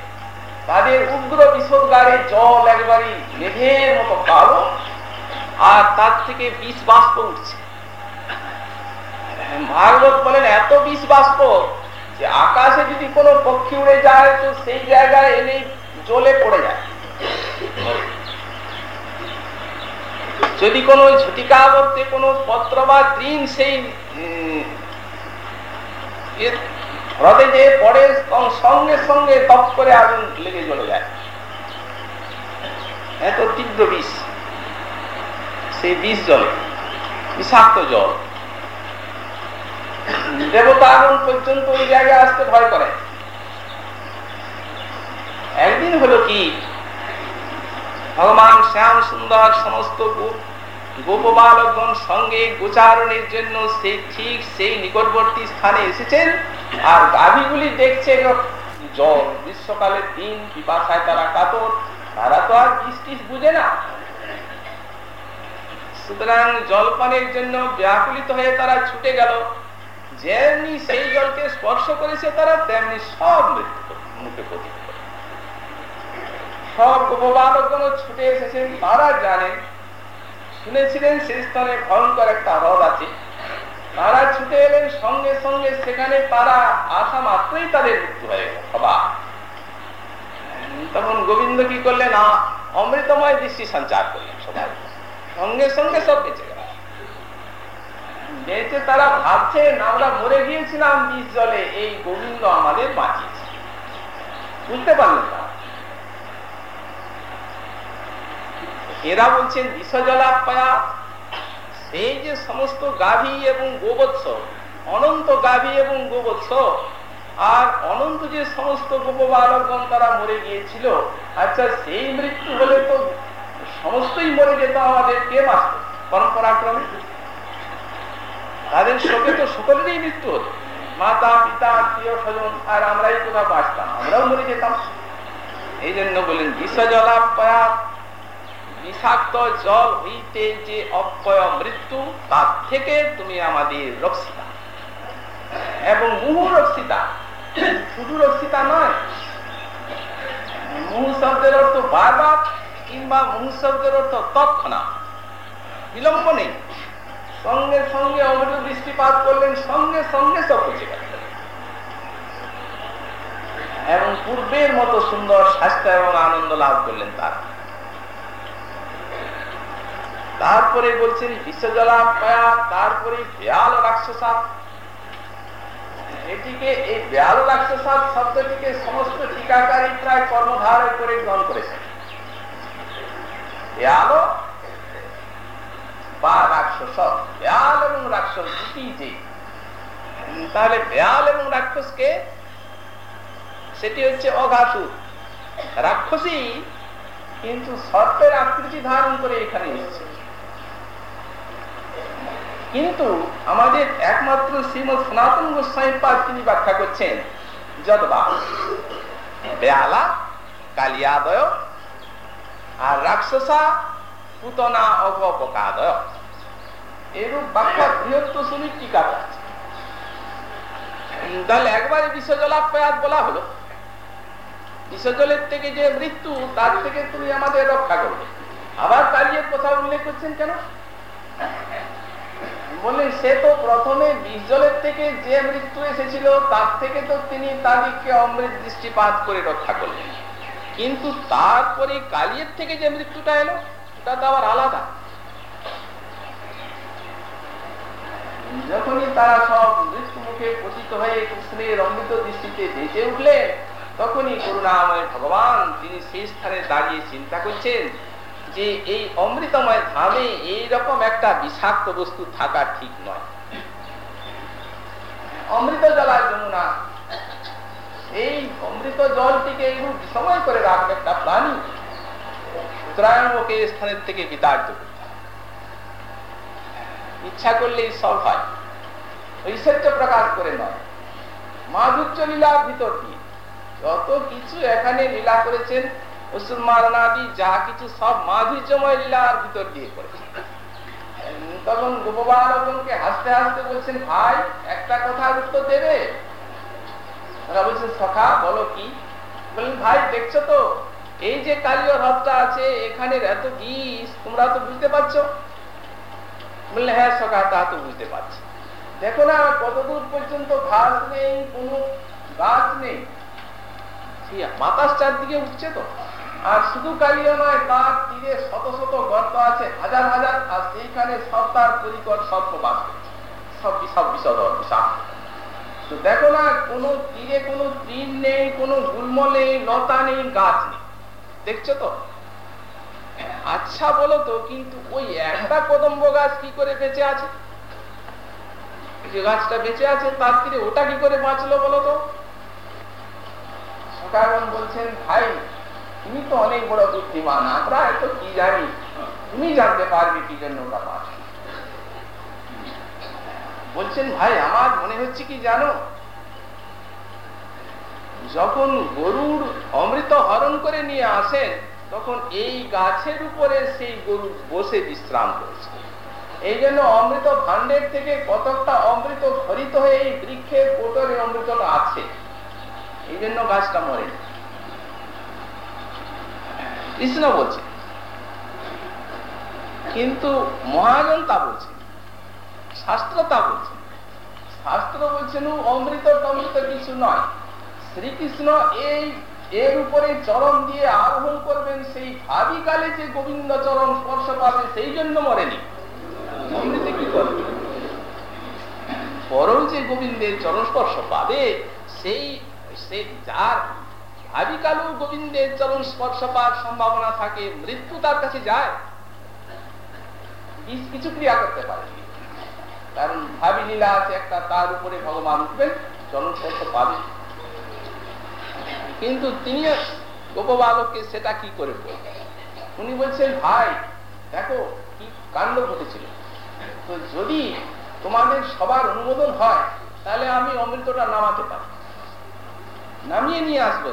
তাদের উগ্র বিষদগারে জল একবারই মেঘের মতো কালো, আর তার থেকে বিষ বাষ্প উঠছে। ভাগবত বলেন, এত বিষ বাষ্প যে আকাশে যদি কোনো পক্ষী উড়ে যায়, তো সেই জায়গায় এনেই জ্বলে পড়ে যায়। যদি কোনো ঝটিকাবর্তে কোনো পত্র বা দিন সেই হ্রদে যে পড়ে সঙ্গে সঙ্গে তপ করে আগুন লেগে জ্বলে যায়। এত তীব্র বিষ। সেই বিষ জলে, বিষাক্ত জল। দেবতা আগুন পর্যন্ত ওই জায়গায় আসতে ভয় করে। একদিন হলো কি? ভগবান শ্যাম সুন্দর সমস্ত সঙ্গে গোচারণের জন্য ঠিক সেই নিকটবর্তী স্থানে এসেছেন। আর গাভীগুলি দেখছে জল গ্রীষ্মকালের দিন পিপাসায় তারা কাতর, তারা তো আর বুঝে না। সুতরাং জলপানের জন্য ব্যাকুলিত হয়ে তারা ছুটে গেল। যেমনি সেই জলকে স্পর্শ করেছে তারা, তেমনি সব মুখে সব গোপবালকগণ ছুটে এসেছেন, তারা জানেন শুনেছিলেন সেই স্থানে ভয়ঙ্কর একটা হ্রদ আছে। তারা ছুটে এলেন সঙ্গে সঙ্গে সেখানে তারা আসা মাত্রই তাদের মৃত্যু হয়ে গেল। সবা তখন গোবিন্দ কি করলেন? অমৃতময় দৃষ্টি সঞ্চার করলেন সবাই। সঙ্গে সঙ্গে সব বেঁচে গেল। বেঁচে তারা ভাবছেন, আমরা মরে গিয়েছিলাম বিষ জলে এই গোবিন্দ আমাদের বাঁচিয়েছে। বুঝতে পারলেন না এরা বলছেন বিষজলাপায়া সেই যে সমস্ত গাভী এবং গোবৎস, অনন্ত গাভী এবং গোবৎস, আর অনন্ত যে সমস্ত গোপবালকগণ তারা মরে গিয়েছিল আচ্ছা সেই মৃত্যু হলে তো সমস্তই মরে যেত আমাদের, কে বাঁচত? পরম্পরাক্রমে? তাদের শোকে তো সকলেরই মৃত্যু হতো। মাতা, পিতা, আত্মীয়, স্বজন, আর আমরাই কোথাও বাঁচতাম, আমরাও মরে যেতাম। এই জন্য বলেন বিষ জলাপয়া বিষাক্ত জল হইতে যে অপয় মৃত্যু, তার থেকে তুমি আমাদের রক্ষিতা। এবং মুহু রক্ষিতা। শুধু রক্ষিতা নয়, মুহু শব্দের অর্থ বারবার কিংবা মুহু শব্দের অর্থ তৎক্ষণাৎ। বিলম্ব নেই। সঙ্গে সঙ্গে অমৃত দৃষ্টিপাত করলেন, সঙ্গে সঙ্গে সব বুঝে গেল। এবং পূর্বের মতো সুন্দর স্বাস্থ্য এবং আনন্দ লাভ করলেন তার। তারপরে বলছেন বিশ্বজলা তারপরে বেয়াল রাক্ষসা। এটিকে, এই বেয়াল শব্দটিকে সমস্ত টিকাকারী প্রায় কর্মধার করে গ্রহণ বা রাক্ষস বেয়াল এবং যে। তাহলে বেয়াল এবং রাক্ষসকে, সেটি হচ্ছে অঘাসুর রাক্ষসী কিন্তু সর্পের আকৃতি ধারণ করে এখানে এসেছে। কিন্তু আমাদের একমাত্র শ্রীমদ সনাতন গোস্বামী পাদ তিনি ব্যাখ্যা করছেন, যদবা, বেয়ালা, কালিয়াদয়, আর রাক্ষসা, পুতনা, অগপকাদয়। এরূপ ব্যাখ্যা বৃহত্ত শুনি টিকা তাহলে একবারে বিশ্বজলাপ্যাত বলা হলো, বিশ্বজলের থেকে যে মৃত্যু, তার থেকে তুমি আমাদের রক্ষা করবে। আবার কালিয়ের কথা উল্লেখ করছেন কেন? বললেন, সে তো প্রথমে বিষ জলের থেকে যে মৃত্যু এসেছিল, তার থেকে তো তিনি তাদেরকে অমৃত দৃষ্টিপাত করে রক্ষা করলেন। কিন্তু তারপরে কালিয়ের থেকে যে মৃত্যুটা এলো, ওটা তো আবার আলাদা। যখনই তারা সব মৃত্যু মুখে পতিত হয়ে কৃষ্ণের অমৃত দৃষ্টিতে বেঁচে উঠলেন, তখনই করুণাময় ভগবান তিনি সেই স্থানে দাঁড়িয়ে চিন্তা করছেন যে এই অমৃতময় ধামে এইরকম একটা বিষাক্ত বস্তু থাকা ঠিক নয়। অমৃত জলা যমুনা। এই অমৃত জলটিকে এইরূপ বিষময় করে রাখবে একটা প্রাণী। সুতরাং স্থানের থেকে বিতাড়িত ইচ্ছা করলেই সব হয়। ঐশ্বর্য প্রকাশ করে নয়। মাধুর্য লীলা ভিতর দিয়ে যত কিছু এখানে লীলা করেছেন যা কিছু সব মাধুর্যময় লীলার ভিতর দিয়ে তখন হাসতে হাসতে বলছেন, ভাই, একটা কথার উত্তর দেবে? ওরা বলছেন, সখা, বলো কি? বললেন, ভাই, দেখছ তো, এই যে কালীয় হ্রদটা আছে এখানে এত বিষ তোমরা তো বুঝতে পারছ? বললে হ্যাঁ সখা, তা তো বুঝতে পারছি। দেখো না, কতদূর পর্যন্ত ঘাস নেই, কোনো গাছ নেই। বাতাস চারদিকে উঠছে তো? আর শুধু কালিও নয়, তার তীরে শত শত গর্ত আছে, হাজার হাজার, আর সেইখানে সব তার পরিকর সর্প বাস করছে সব সব বিষদ বিষাক্ত তো দেখো না, কোনো তীরে কোনো তৃণ নেই, কোনো গুল্ম নেই, লতা নেই, গাছ নেই। দেখছ তো? আচ্ছা বলো তো, কিন্তু ওই একটা কদম্ব গাছ কি করে বেঁচে আছে? যে গাছটা বেঁচে আছে, তার তীরে ওটা কি করে বাঁচলো বলো তো? সকারণ বলছেন, ভাই তুমি তো অনেক বড় বুদ্ধিমান, আমরা এত কি জানি? তুমি জানতে পারবে কি জন্য ওটা বাঁচে বলছেন, ভাই, আমার মনে হচ্ছে কি জানো? যখন গরুর অমৃত হরণ করে নিয়ে আসেন, তখন এই গাছের উপরে সেই গরু বসে বিশ্রাম করেছে। এই জন্য অমৃত ভান্ডের থেকে কতকটা অমৃত খরিত হয়ে এই বৃক্ষের কোটরে অমৃতটা আছে। এই জন্য গাছটা মরে কৃষ্ণ বলছে কিন্তু মহাজন তা বলছে শাস্ত্র তা বলছে শাস্ত্র বলছেন অমৃত টমৃত কিছু নয় শ্রীকৃষ্ণ এই এর উপরে চরণ দিয়ে আরোহণ করবেন সেই ভাবি কালে যে গোবিন্দ চরণ স্পর্শ পাবে সেই জন্য মরেনি অমৃতে কি করবে পরও যে গোবিন্দের চরণ স্পর্শ পাবে সেই সে যার ভাবিকালেও গোবিন্দের চরণ স্পর্শ পাওয়ার সম্ভাবনা থাকে, মৃত্যু তার কাছে যায়। কিছু ক্রিয়া করতে পারে। কারণ ভাবি লীলা আছে একটা, তার উপরে ভগবান উঠবেন, চরণ স্পর্শ পাবে কিন্তু তিনি গোপবালককে সেটা কি করে বলবেন? উনি বলছেন, ভাই, দেখো কি কাণ্ড ঘটেছিল। তো যদি তোমাদের সবার অনুমোদন হয়, তাহলে আমি অমৃতটা নামাতে পারি। নামিয়ে নিয়ে আসব।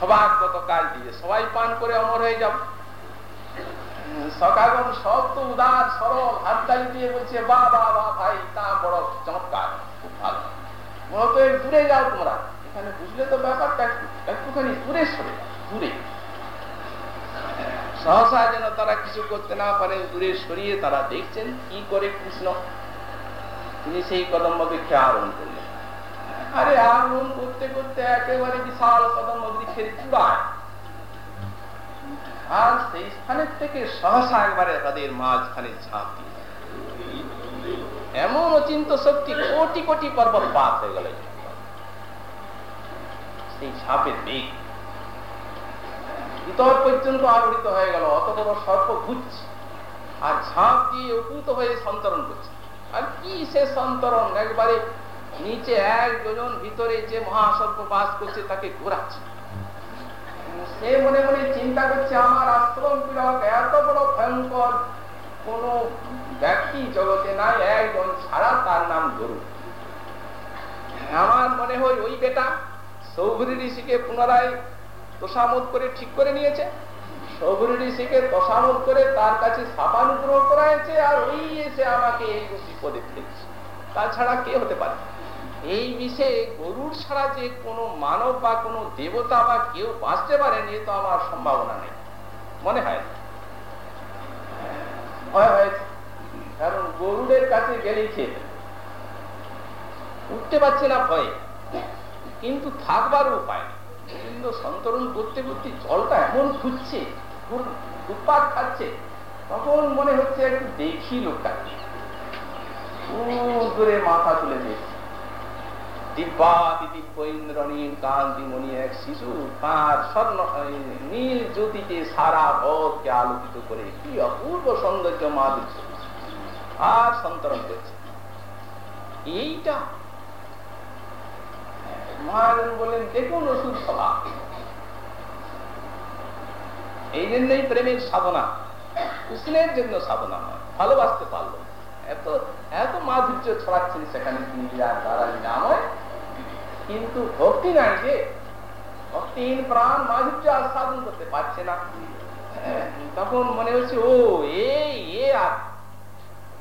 সবার কত কাজ দিয়ে, সবাই পান করে অমর হয়ে যাব। সকাগম সব তো উদার, সরল হাততালি দিয়ে বলছে বা বা বা ভাই, তা বড় চমৎকার, খুব ভালো। মূলত দূরে যাও তোমরা। এখানে বুঝলে তো ব্যাপারটা একটুখানি দূরে সরে দূরে। সহসা যেন তারা কিছু করতে না পারেন দূরে সরিয়ে তারা দেখছেন কি করে কৃষ্ণ। তিনি সেই কদম্বকে খেয়ে আরোহণ করলেন। আরে আরোহণ করতে করতে একেবারে বিশাল চূড়ায়। আর সেই স্থানের থেকে সহসা একবারে তাদের মাঝখানে ঝাঁপ এমন অচিন্ত শক্তি কোটি কোটি পর্বত হয়ে গেল সেই বেগ ইতর পর্যন্ত আলোড়িত হয়ে গেল অত বড় সর্প ঘুরছে আর ঝাঁপ দিয়ে উপুত হয়ে সন্তরণ করছে। আর কি সে সন্তরণ? একবারে নিচে এক দুজন ভিতরে যে মহাসর্প বাস করছে তাকে ঘোরাচ্ছে। সে মনে মনে চিন্তা করছে, আমার আশ্রম পীড়ক এত বড় ভয়ঙ্কর। কোন ব্যক্তি জগতে নাই, একজন ছাড়া তার নাম গরু। আমার মনে হয় ওই বেটা সৌভরি ঋষিকে পুনরায় তোষামত করে ঠিক করে নিয়েছে। সৌভরি ঋষিকে তোষামত করে তার কাছে সাপানুগ্রহ করাইছে আর ওই এসে আমাকে এই বিপদে ফেলছে। তাছাড়া কে হতে পারে? এই বিষয়ে গরুর ছাড়া যে কোনো মানব বা কোনো দেবতা বা কেউ বাঁচতে পারেন তো আমার সম্ভাবনা নেই। মনে হয়? কারণ গরুদের কাছে গেলেই খেয়ে উঠতে পারছে না ভয়ে। কিন্তু থাকবার উপায় কিন্তু সন্তরণ করতে করতে জলটা এমন খুঁজছে উৎপাদ খাচ্ছে, তখন মনে হচ্ছে একটু দেখি লোকটা। দূরে মাথা তুলে দিয়েছে। আর দেখুন ওষুধ সভা। এই জন্যই প্রেমের সাধনা, কৃষ্ণের জন্য সাধনা নয়, ভালোবাসতে পারল এত এত মাধুর্য ছড়াচ্ছেন সেখানে নয় কিন্তু ভক্তি নাই যে? ভক্তিহীন প্রাণ মাধুর্য আস্বাদন করতে পারছে না। তখন মনে হচ্ছে, ও এ আর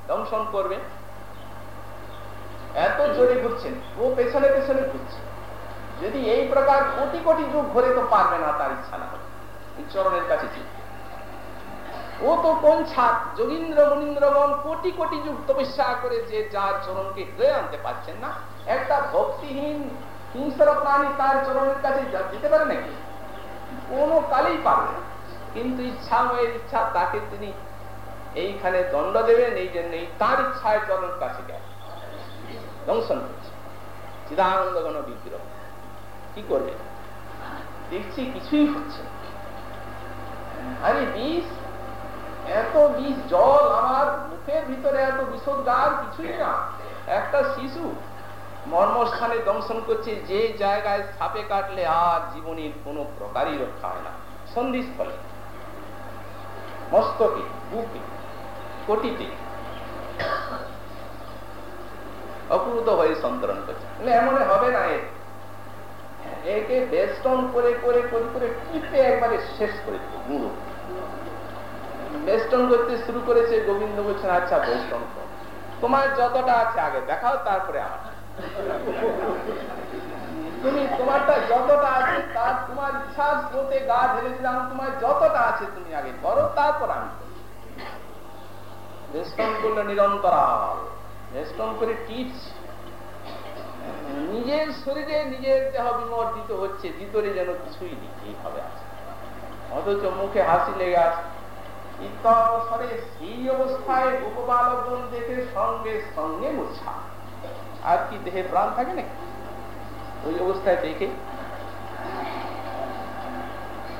দংশন করবে। এত জোরে ঘুরছেন ও পেছনে পেছনে ঘুরছে। যদি এই প্রকার কোটি কোটি যুগ ঘরে তো পারবে না, তার ইচ্ছা না চরণের কাছে ও তো কোন ছাদ যোগীন্দ্র, মুনীন্দ্রগণ কোটি কোটি যুগ তপস্যা করে যে যার চরণকে হৃদয় আনতে পারছেন না। একটা ভক্তিহীন হিংস্র প্রাণী তার চরণের কাছে যেতে পারে নাকি? কোন কালেই পারবে কিন্তু ইচ্ছা মেয়ের ইচ্ছা তাকে তিনি এইখানে দণ্ড দেবেন, এই জন্যই তার ইচ্ছায় চরণের কাছে গেল। দংশন করছে। চিদানন্দ গণ বিগ্রহ। কি করবে? দেখছি কিছুই হচ্ছে আরে বিষ? এত বিষ, জল আমার মুখের ভিতরে এত বিষোদ্গার কিছুই না। একটা শিশু মর্মস্থানে দংশন করছে, যে জায়গায় সাপে কাটলে আর জীবনের কোন প্রকারই রক্ষা হয় না। সন্ধিস্থলে, মস্তকে, বুকে, কোটিতে অপ্রুত হয়ে সন্তরণ করছে। এমন হবে না এর। একে বেষ্টন করে করে করে করে টিপে একবারে শেষ করে দিল গুঁড়ো বেষ্টন করতে শুরু করেছে গোবিন্দ বলছেন আচ্ছা বেষ্টন তোমার যতটা আছে আগে দেখাও, তারপরে আমার। তুমি তোমারটা যতটা আছে, তার তোমার ইচ্ছা স্রোতে গা ঢেলে দিলাম তোমার যতটা আছে তুমি আগে করো, তারপর আমি বেষ্টন করলে করে টিপস। নিজের শরীরে নিজের দেহ বিমর্জিত হচ্ছে, ভিতরে যেন কিছুই নেই আছে। অথচ মুখে হাসি লেগে আছে। অবস্থায় গোপবালকগণ দেখে সঙ্গে সঙ্গে মূর্ছা। আর কি দেহে প্রাণ থাকে নাকি? ওই অবস্থায় দেখে।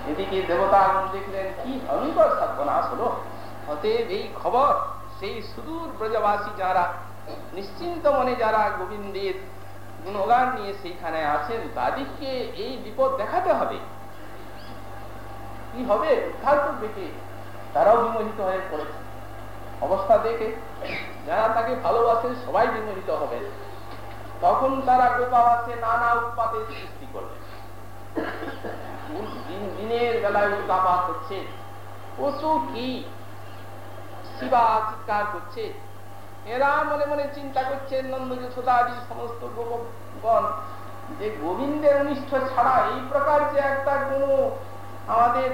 এদিকে দেবতা দেখলেন, কি ভয়ঙ্কর সর্বনাশ হলো। অতএব এই খবর, সেই সুদূর ব্রজবাসী যারা, নিশ্চিন্ত মনে যারা গোবিন্দের গুণগান নিয়ে সেইখানে আছেন, তাদেরকে এই বিপদ দেখাতে হবে। কি হবে? উদ্ধার করবে কে? তারাও বিমোহিত হয়ে পড়েছে। অবস্থা দেখে যারা তাকে ভালোবাসেন সবাই বিমোহিত হবে। তখন তারা গোপাবাসে নানা উৎপাতের সৃষ্টি করবে দিনের বেলায় হচ্ছে। পশু কি শিবা চিৎকার করছে। এরা মনে মনে চিন্তা করছে সমস্ত যে গোবিন্দের অনিষ্ট ছাড়া এই প্রকার যে একটা কোন আমাদের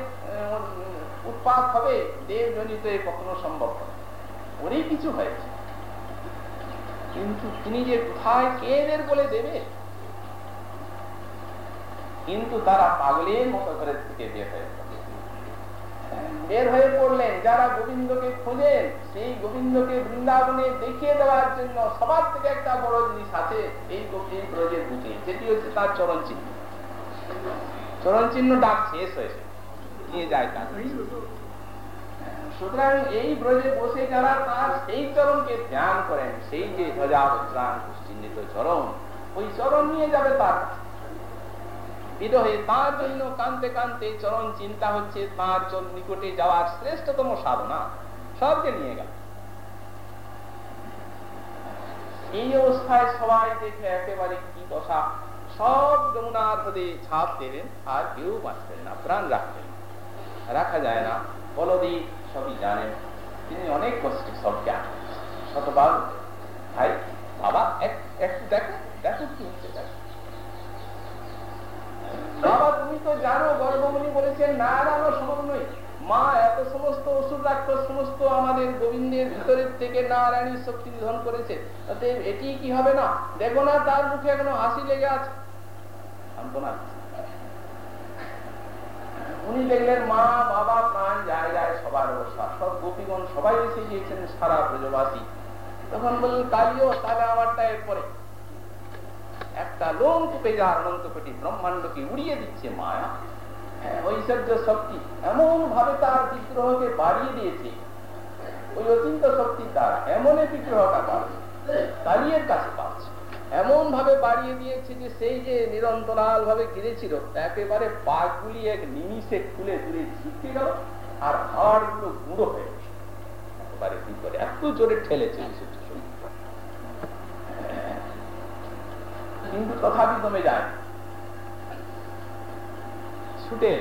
উৎপাদ হবে, দেবজনিত কখনো সম্ভব হবে ওরই কিছু হয়েছে। কিন্তু তিনি যে কোথায় কে এদের বলে দেবে, কিন্তু তারা পাগলের মতো করে থেকে বের হয়ে বের হয়ে পড়লেন, যারা গোবিন্দকে খোঁজেন, সেই গোবিন্দকে বৃন্দাবনে দেখিয়ে দেওয়ার জন্য সবার থেকে একটা বড় জিনিস আছে, এই গোপীর ব্রজের বুঝে যেটি হচ্ছে তার চরণ চিহ্ন চরণ চিহ্ন ডাক শেষ হয়েছে। নিয়ে যায় তার সুতরাং এই ব্রজে বসে যারা তার সেই চরণকে ধ্যান করেন, সেই যে ধ্বজা বজ্রান চিহ্নিত চরণ, ওই চরণ নিয়ে যাবে তার। তার জন্য কানতে কানতে চরণ চিন্তা হচ্ছে, তার নিকটে যাওয়ার শ্রেষ্ঠতম সাধনা সবকে নিয়ে গেল। এই অবস্থায় সবাই দেখে একেবারে কি দশা। সব যমুনার হদে ছাপ দেবেন, আর কেউ বাঁচবেন না, প্রাণ রাখবেন। রাখা যায় না। বলদি সবই জানেন। তিনি অনেক কষ্টে সবকে শতবার ভাই, বাবা একটু দেখো দেখো কি হচ্ছে দেখো বাবা, তুমি তো জানো, গর্ভমণি বলেছেন, না রানো সম্ভব নয়। মা, এত সমস্ত ওষুধ রাখতো, সমস্ত আমাদের গোবিন্দের ভিতরের থেকে নারায়ণী শক্তি নিধন করেছে। এটি কি হবে না? দেখো না, তার মুখে এখনও হাসি লেগে আছে। উনি দেখলেন, মা, বাবা, প্রাণ যায় যায় সবার অবস্থা। সব গোপীগণ সবাই এসে গিয়েছেন, সারা ব্রজবাসী। তখন বললেন, কালিও তাহলে আমারটা এরপরে। একটা লোম কূপে যার অনন্ত কোটি ব্রহ্মাণ্ডকে উড়িয়ে দিচ্ছে মায়া। ঐশ্বর্য শক্তি এমন ভাবে তার বিগ্রহকে বাড়িয়ে দিয়েছে। ওই অচিন্ত শক্তির দ্বারা এমন বিগ্রহটা পাচ্ছে কালিয়ের কাছে এমন ভাবে বাড়িয়ে দিয়েছে যে সেই যে নিরন্তরাল ভাবে ঘিরেছিল একেবারে পাগুলি এক নিমিষে খুলে তুলে ছিটকে গেল আর হাড়গুলো গুঁড়ো হয়ে একেবারে কি করে? এত জোরে ঠেলেছে কিন্তু তথাপি কমে যায়। ছুটে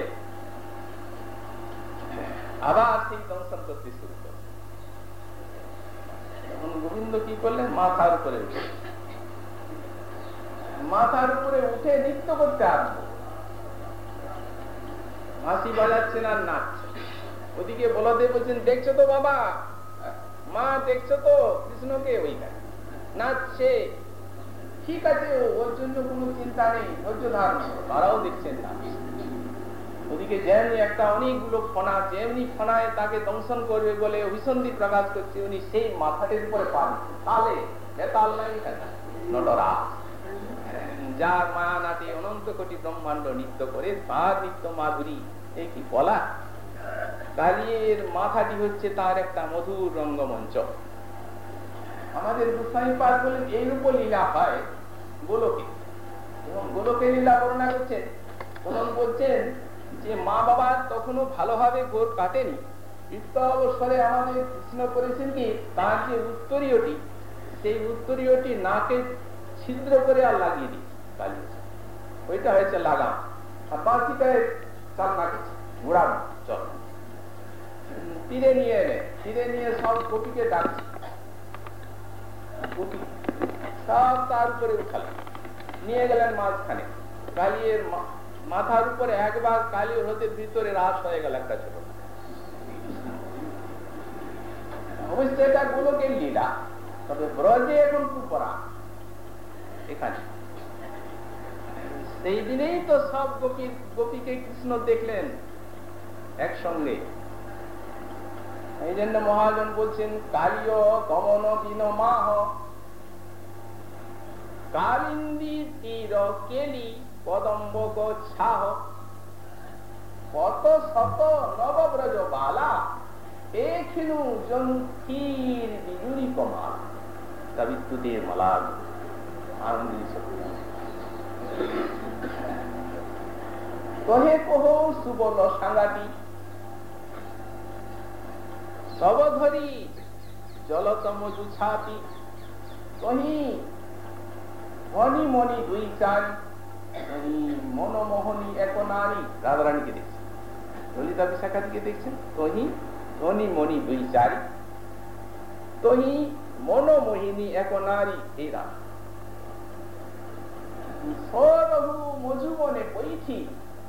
আবার সেই দংশন করতে শুরু করে গোবিন্দ কি করলেন? মাথার উপরে উঠে মাথার উপরে উঠে নৃত্য করতে আরম্ভ হাসি বাজাচ্ছেন আর নাচছে ওদিকে বলদে বলছেন, দেখছ তো বাবা? মা, দেখছ তো? কৃষ্ণকে ওইখানে নাচছে। ঠিক আছে, ওর জন্য কোনো চিন্তা নেই, ধৈর্য ধারণ তারাও দেখছেন না। ওদিকে যেমনি একটা অনেকগুলো ফনা যেমনি ফনায় তাকে দংশন করবে বলে অভিসন্ধি প্রকাশ করছে, উনি সেই মাথাটির উপরে পান তালে, বেতাল নাই নটরা যার মায়া নাটে অনন্ত কোটি ব্রহ্মাণ্ড নৃত্য করে, তার নিত্য মাধুরী এই কি বলা? কালিয়ের মাথাটি হচ্ছে তার একটা মধুর রঙ্গমঞ্চ। আমাদের গোস্বামী পাঠ বলেন এইরূপ লীলা হয় গোলকে। এবং গোলকে লীলা বর্ণনা করছেন। তখন বলছেন যে, মা বাবা তখনও ভালোভাবে গোর কাটেনি। ইত্য অবসরে আমাদের কৃষ্ণ করেছেন কি, তার যে উত্তরীয়টি, সেই উত্তরীয়টি নাকে ছিদ্র করে আর লাগিয়ে দিই। কালি ওইটা হয়েছে আর বাঁচিটায় চাল। তীরে নিয়ে এনে, তীরে নিয়ে সব ডাকছে। সব তার উপরে নিয়ে গেলেন মাঝখানে। কালিয়ের মাথার উপরে একবার কালির হতে ভিতরে রাস হয়ে গেল একটা ছোট। অবশ্যই এটা গুলোকে লীলা, তবে ব্রজে এখন কুপরা। এখানে। সেই দিনেই তো সব গোপী, গোপীকে কৃষ্ণ দেখলেন একসঙ্গে। এই জন্য মহাজন বলছেন কালিয় গমন দিন মাহ। কালিন্দি কেলি কত শত নবব্রজ বালা এখিনু জঙ্কির বিজুরি আনন্দি কহে কহ সুবর্ণ সাংগাটি তব ধরি জলতম জুছাতি কহি মনি মনি দুই চান মনমোহনী এক নারী। রাধারানীকে দেখছেন ললিতা বিশাখাদিকে দেখছেন তহি ধনী মনি দুই চারি তহি মনোমোহিনী এক নারী এই রাম। সরহু মজুবনে পৈঠি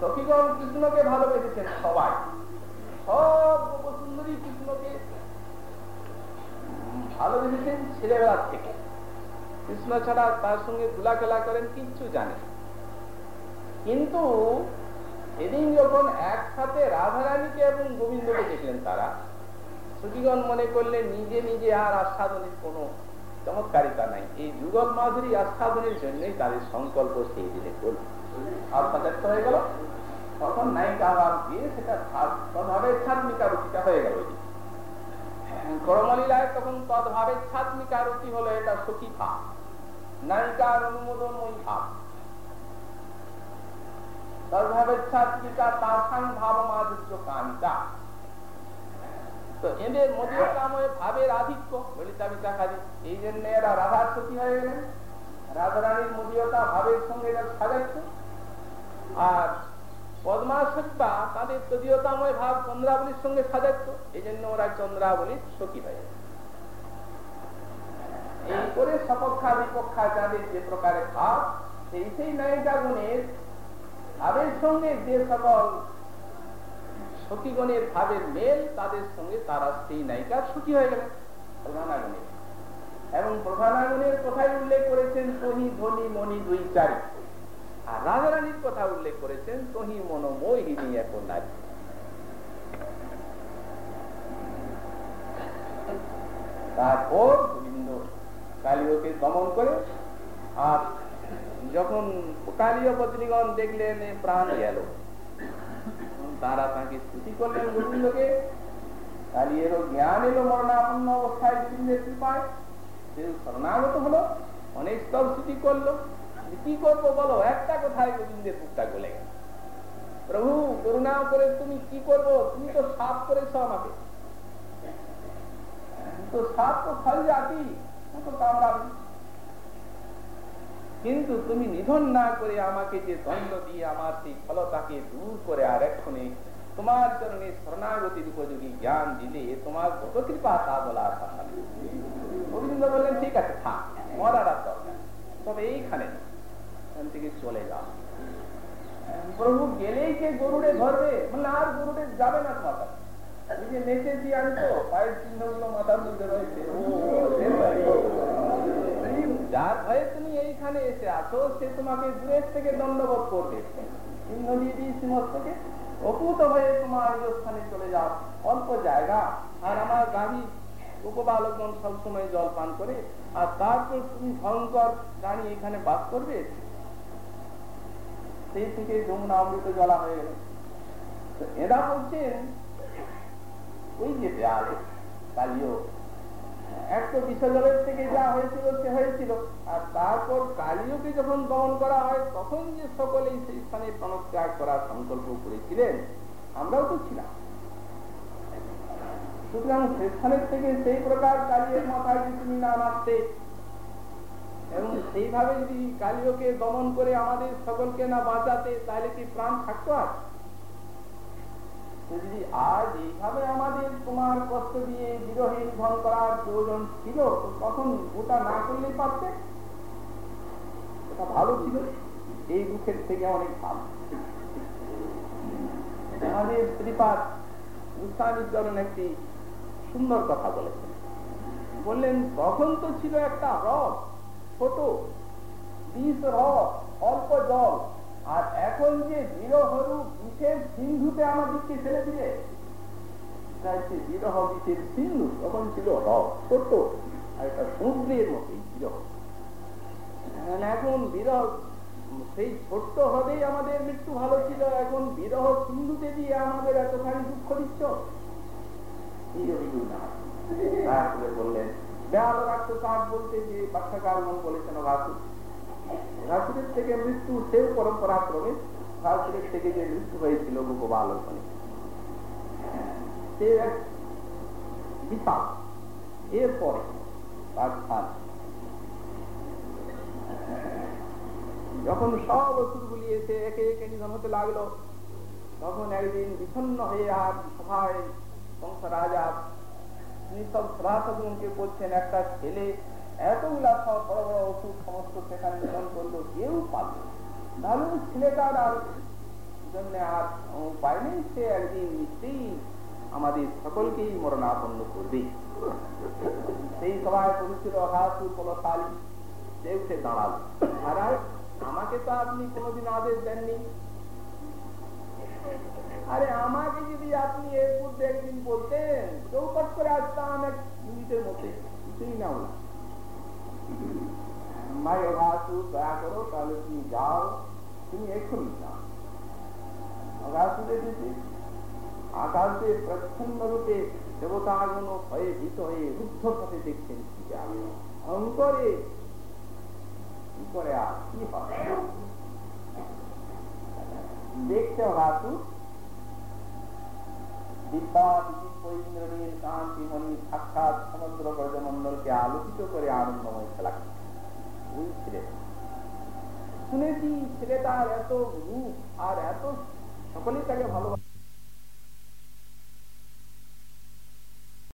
সখীগণ কৃষ্ণকে ভালোবেসেছেন সবাই। সব গোপসুন্দরী কৃষ্ণকে ভালোবেসেছেন ছেলেবেলার থেকে। কৃষ্ণ ছাড়া তার সঙ্গে করেন কিচ্ছু কিন্তু এদিন যখন একসাথে রাধারানীকে এবং গোবিন্দকে দেখলেন তারা, সুখীগণ মনে করলে নিজে নিজে আর আস্বাদনের কোনো চমৎকারিতা নাই। এই যুগল মাধুরী আস্বাদনের জন্যই তাদের সংকল্প সেই দিনে করল। সচেষ্ট হয়ে গেল। তখন নায়িকা আবার দিয়ে সেটা তদ্ভাবে ছাত্মিকা রুচিটা হয়ে গেল। করমলীলায় তখন তদ্ভাবে ছাত্মিকা রুচি হলো এটা সখী ভাব। নায়িকার অনুমোদন ওই ভাব। এই জন্য এরা রাধার সতী হয়ে গেলেন। রাধারানীর মদীয়তা ভাবের সঙ্গে এরা সাজাচ্ছে আর পদ্মাশক্তা তাদের তদীয়তাময় ভাব চন্দ্রাবলীর সঙ্গে সাজাচ্ছ এই জন্য ওরা চন্দ্রাবলীর সখী হয়ে এই করে সপক্ষা বিপক্ষা যাদের যে প্রকারে ভাব, সেই সেই নায়িকা গুণের ভাবের সঙ্গে যে সকল সখীগণের ভাবের মেল, তাদের সঙ্গে তারা সেই নায়িকার সুখী হয়ে গেলেন প্রধানাগুণের এবং প্রধানাগুণের কথাই উল্লেখ করেছেন তহি ধনী, মণি দুই চারি আর রাজারানীর কথা উল্লেখ করেছেন, তহি মনোমোহিনী এক নারী তারপর গোবিন্দ কালীয়কে দমন করে, আর যখন কালীয় পত্নীগণ দেখলেন প্রাণ গেল তারা তাকে স্তুতি করলেন গোবিন্দকে। কালিয়েরও জ্ঞান এলো, মরণাপন্ন অবস্থায় গোবিন্দের কৃপায়। সে শরণাগত হলো, অনেক স্তব স্তুতি করল। কি করব বলো? একটা কোথায় গোবিন্দের বুকটা গলে গেল। প্রভু, করুণা করে তুমি কি করব? তুমি তো সাপ করেছ আমাকে। তো সাপ তো ফল জাতি কিন্তু তুমি নিধন না করে আমাকে যে দিয়ে আমার সেই ফলতাকে দূর করে আর এক্ষণে তোমার চরণে শরণাগতির উপযোগী জ্ঞান দিলে তোমার কত কৃপা তা কথা গোবিন্দ বললেন, ঠিক আছে, থাক, মরার তবে এইখানে এখান থেকে চলে যাও প্রভু গেলেই যে গরুড়ে ধরবে। মানে আর গরুড়ে যাবে না যাও। অল্প জায়গা। আর আমার গাড়ি উপবালকগণ সবসময় জল পান করে, আর তারপর তুমি ভয়ঙ্কর গাড়ি এখানে বাস করবে। সেই থেকে যমুনা অমৃত জলা হয়ে গেল। এরা বলছেন ওই যে দেয়ালে কালিও তো থেকে যা হয়েছিল সে হয়েছিল। আর তারপর কালিওকে যখন দমন করা হয়, তখন যে সকলেই সেই স্থানে প্রাণত্যাগ করার সংকল্প করেছিলেন, আমরাও তো ছিলাম। সুতরাং সেখানের থেকে সেই প্রকার কালিয়ের মাথায় যদি তুমি না মারতে এবং সেইভাবে যদি কালিওকে দমন করে আমাদের সকলকে না বাঁচাতে, তাহলে কি প্রাণ থাকতো আর? যদি আজ এইভাবে আমাদের তোমার কষ্ট দিয়ে বিরোহী নিধন করার প্রয়োজন ছিল তখন ওটা না করলেই পারতে? ভালো ছিল। এই দুঃখের থেকে অনেক ভালো। আমাদের শ্রীপাদ উৎসাহিতরণ একটি সুন্দর কথা বলেছেন। বললেন, তখন তো ছিল একটা হ্রদ ছোট, বিষ হ্রদ অল্প জল। আর এখন যে বিরহরু বিশেষ সিন্ধুতে আমাদেরকে ফেলে দিলে বিরহ গীতের সিন্ধু তখন ছিল হ্রদ ছোট্ট আর একটা সমুদ্রের মতোই বিরহ। এখন বিরহ, সেই ছোট্ট হবেই আমাদের মৃত্যু ভালো ছিল। এখন বিরহ সিন্ধুতে দিয়ে আমাদের এতখানি দুঃখ দিচ্ছ? বললেন দেয়াল রাখতো কাঠ বলতে যে বাচ্চাকার মন বলেছেন রাসু রাসুরের থেকে মৃত্যু সেও পরম্পরা ক্রমে রাসুরের থেকে যে মৃত্যু হয়েছিল সে বিপাক এরপরে তার যখন সব ওষুধগুলি এসে একে একে নিধন হতে লাগল। তখন একদিন বিষণ্ন হয়ে আর সভায় রাজা একটা ছেলে। এতগুলা সব বড় বড় ওষুধ সমস্ত সেখানে করল, কেউ ছেলেটার আর জন্য আর উপায় নেই, সে একদিন নিশ্চয়ই আমাদের সকলকেই মরণাপন্ন করবে। সেই সভায় পরিচিত হাসু সে আমাকে তো আপনি কোনোদিন আদেশ দেননি। আরে আমাকে যদি আপনি এর মধ্যে একদিন বলতেন চৌপট করে আসতাম এক মিনিটের মধ্যে, কিছুই না দেবতাগুলো হয়ে দেখছেন, কি করে আর কি হয় দেখতে রাসু বিদ্যা বিচিত্র শান্তি মণি সাক্ষাৎ সমুদ্র ব্রজমন্ডলকে আলোকিত করে খেলা ছেলেটা শুনেছি এত রূপ আর এত সকলেই তাকে ভালোবাসে।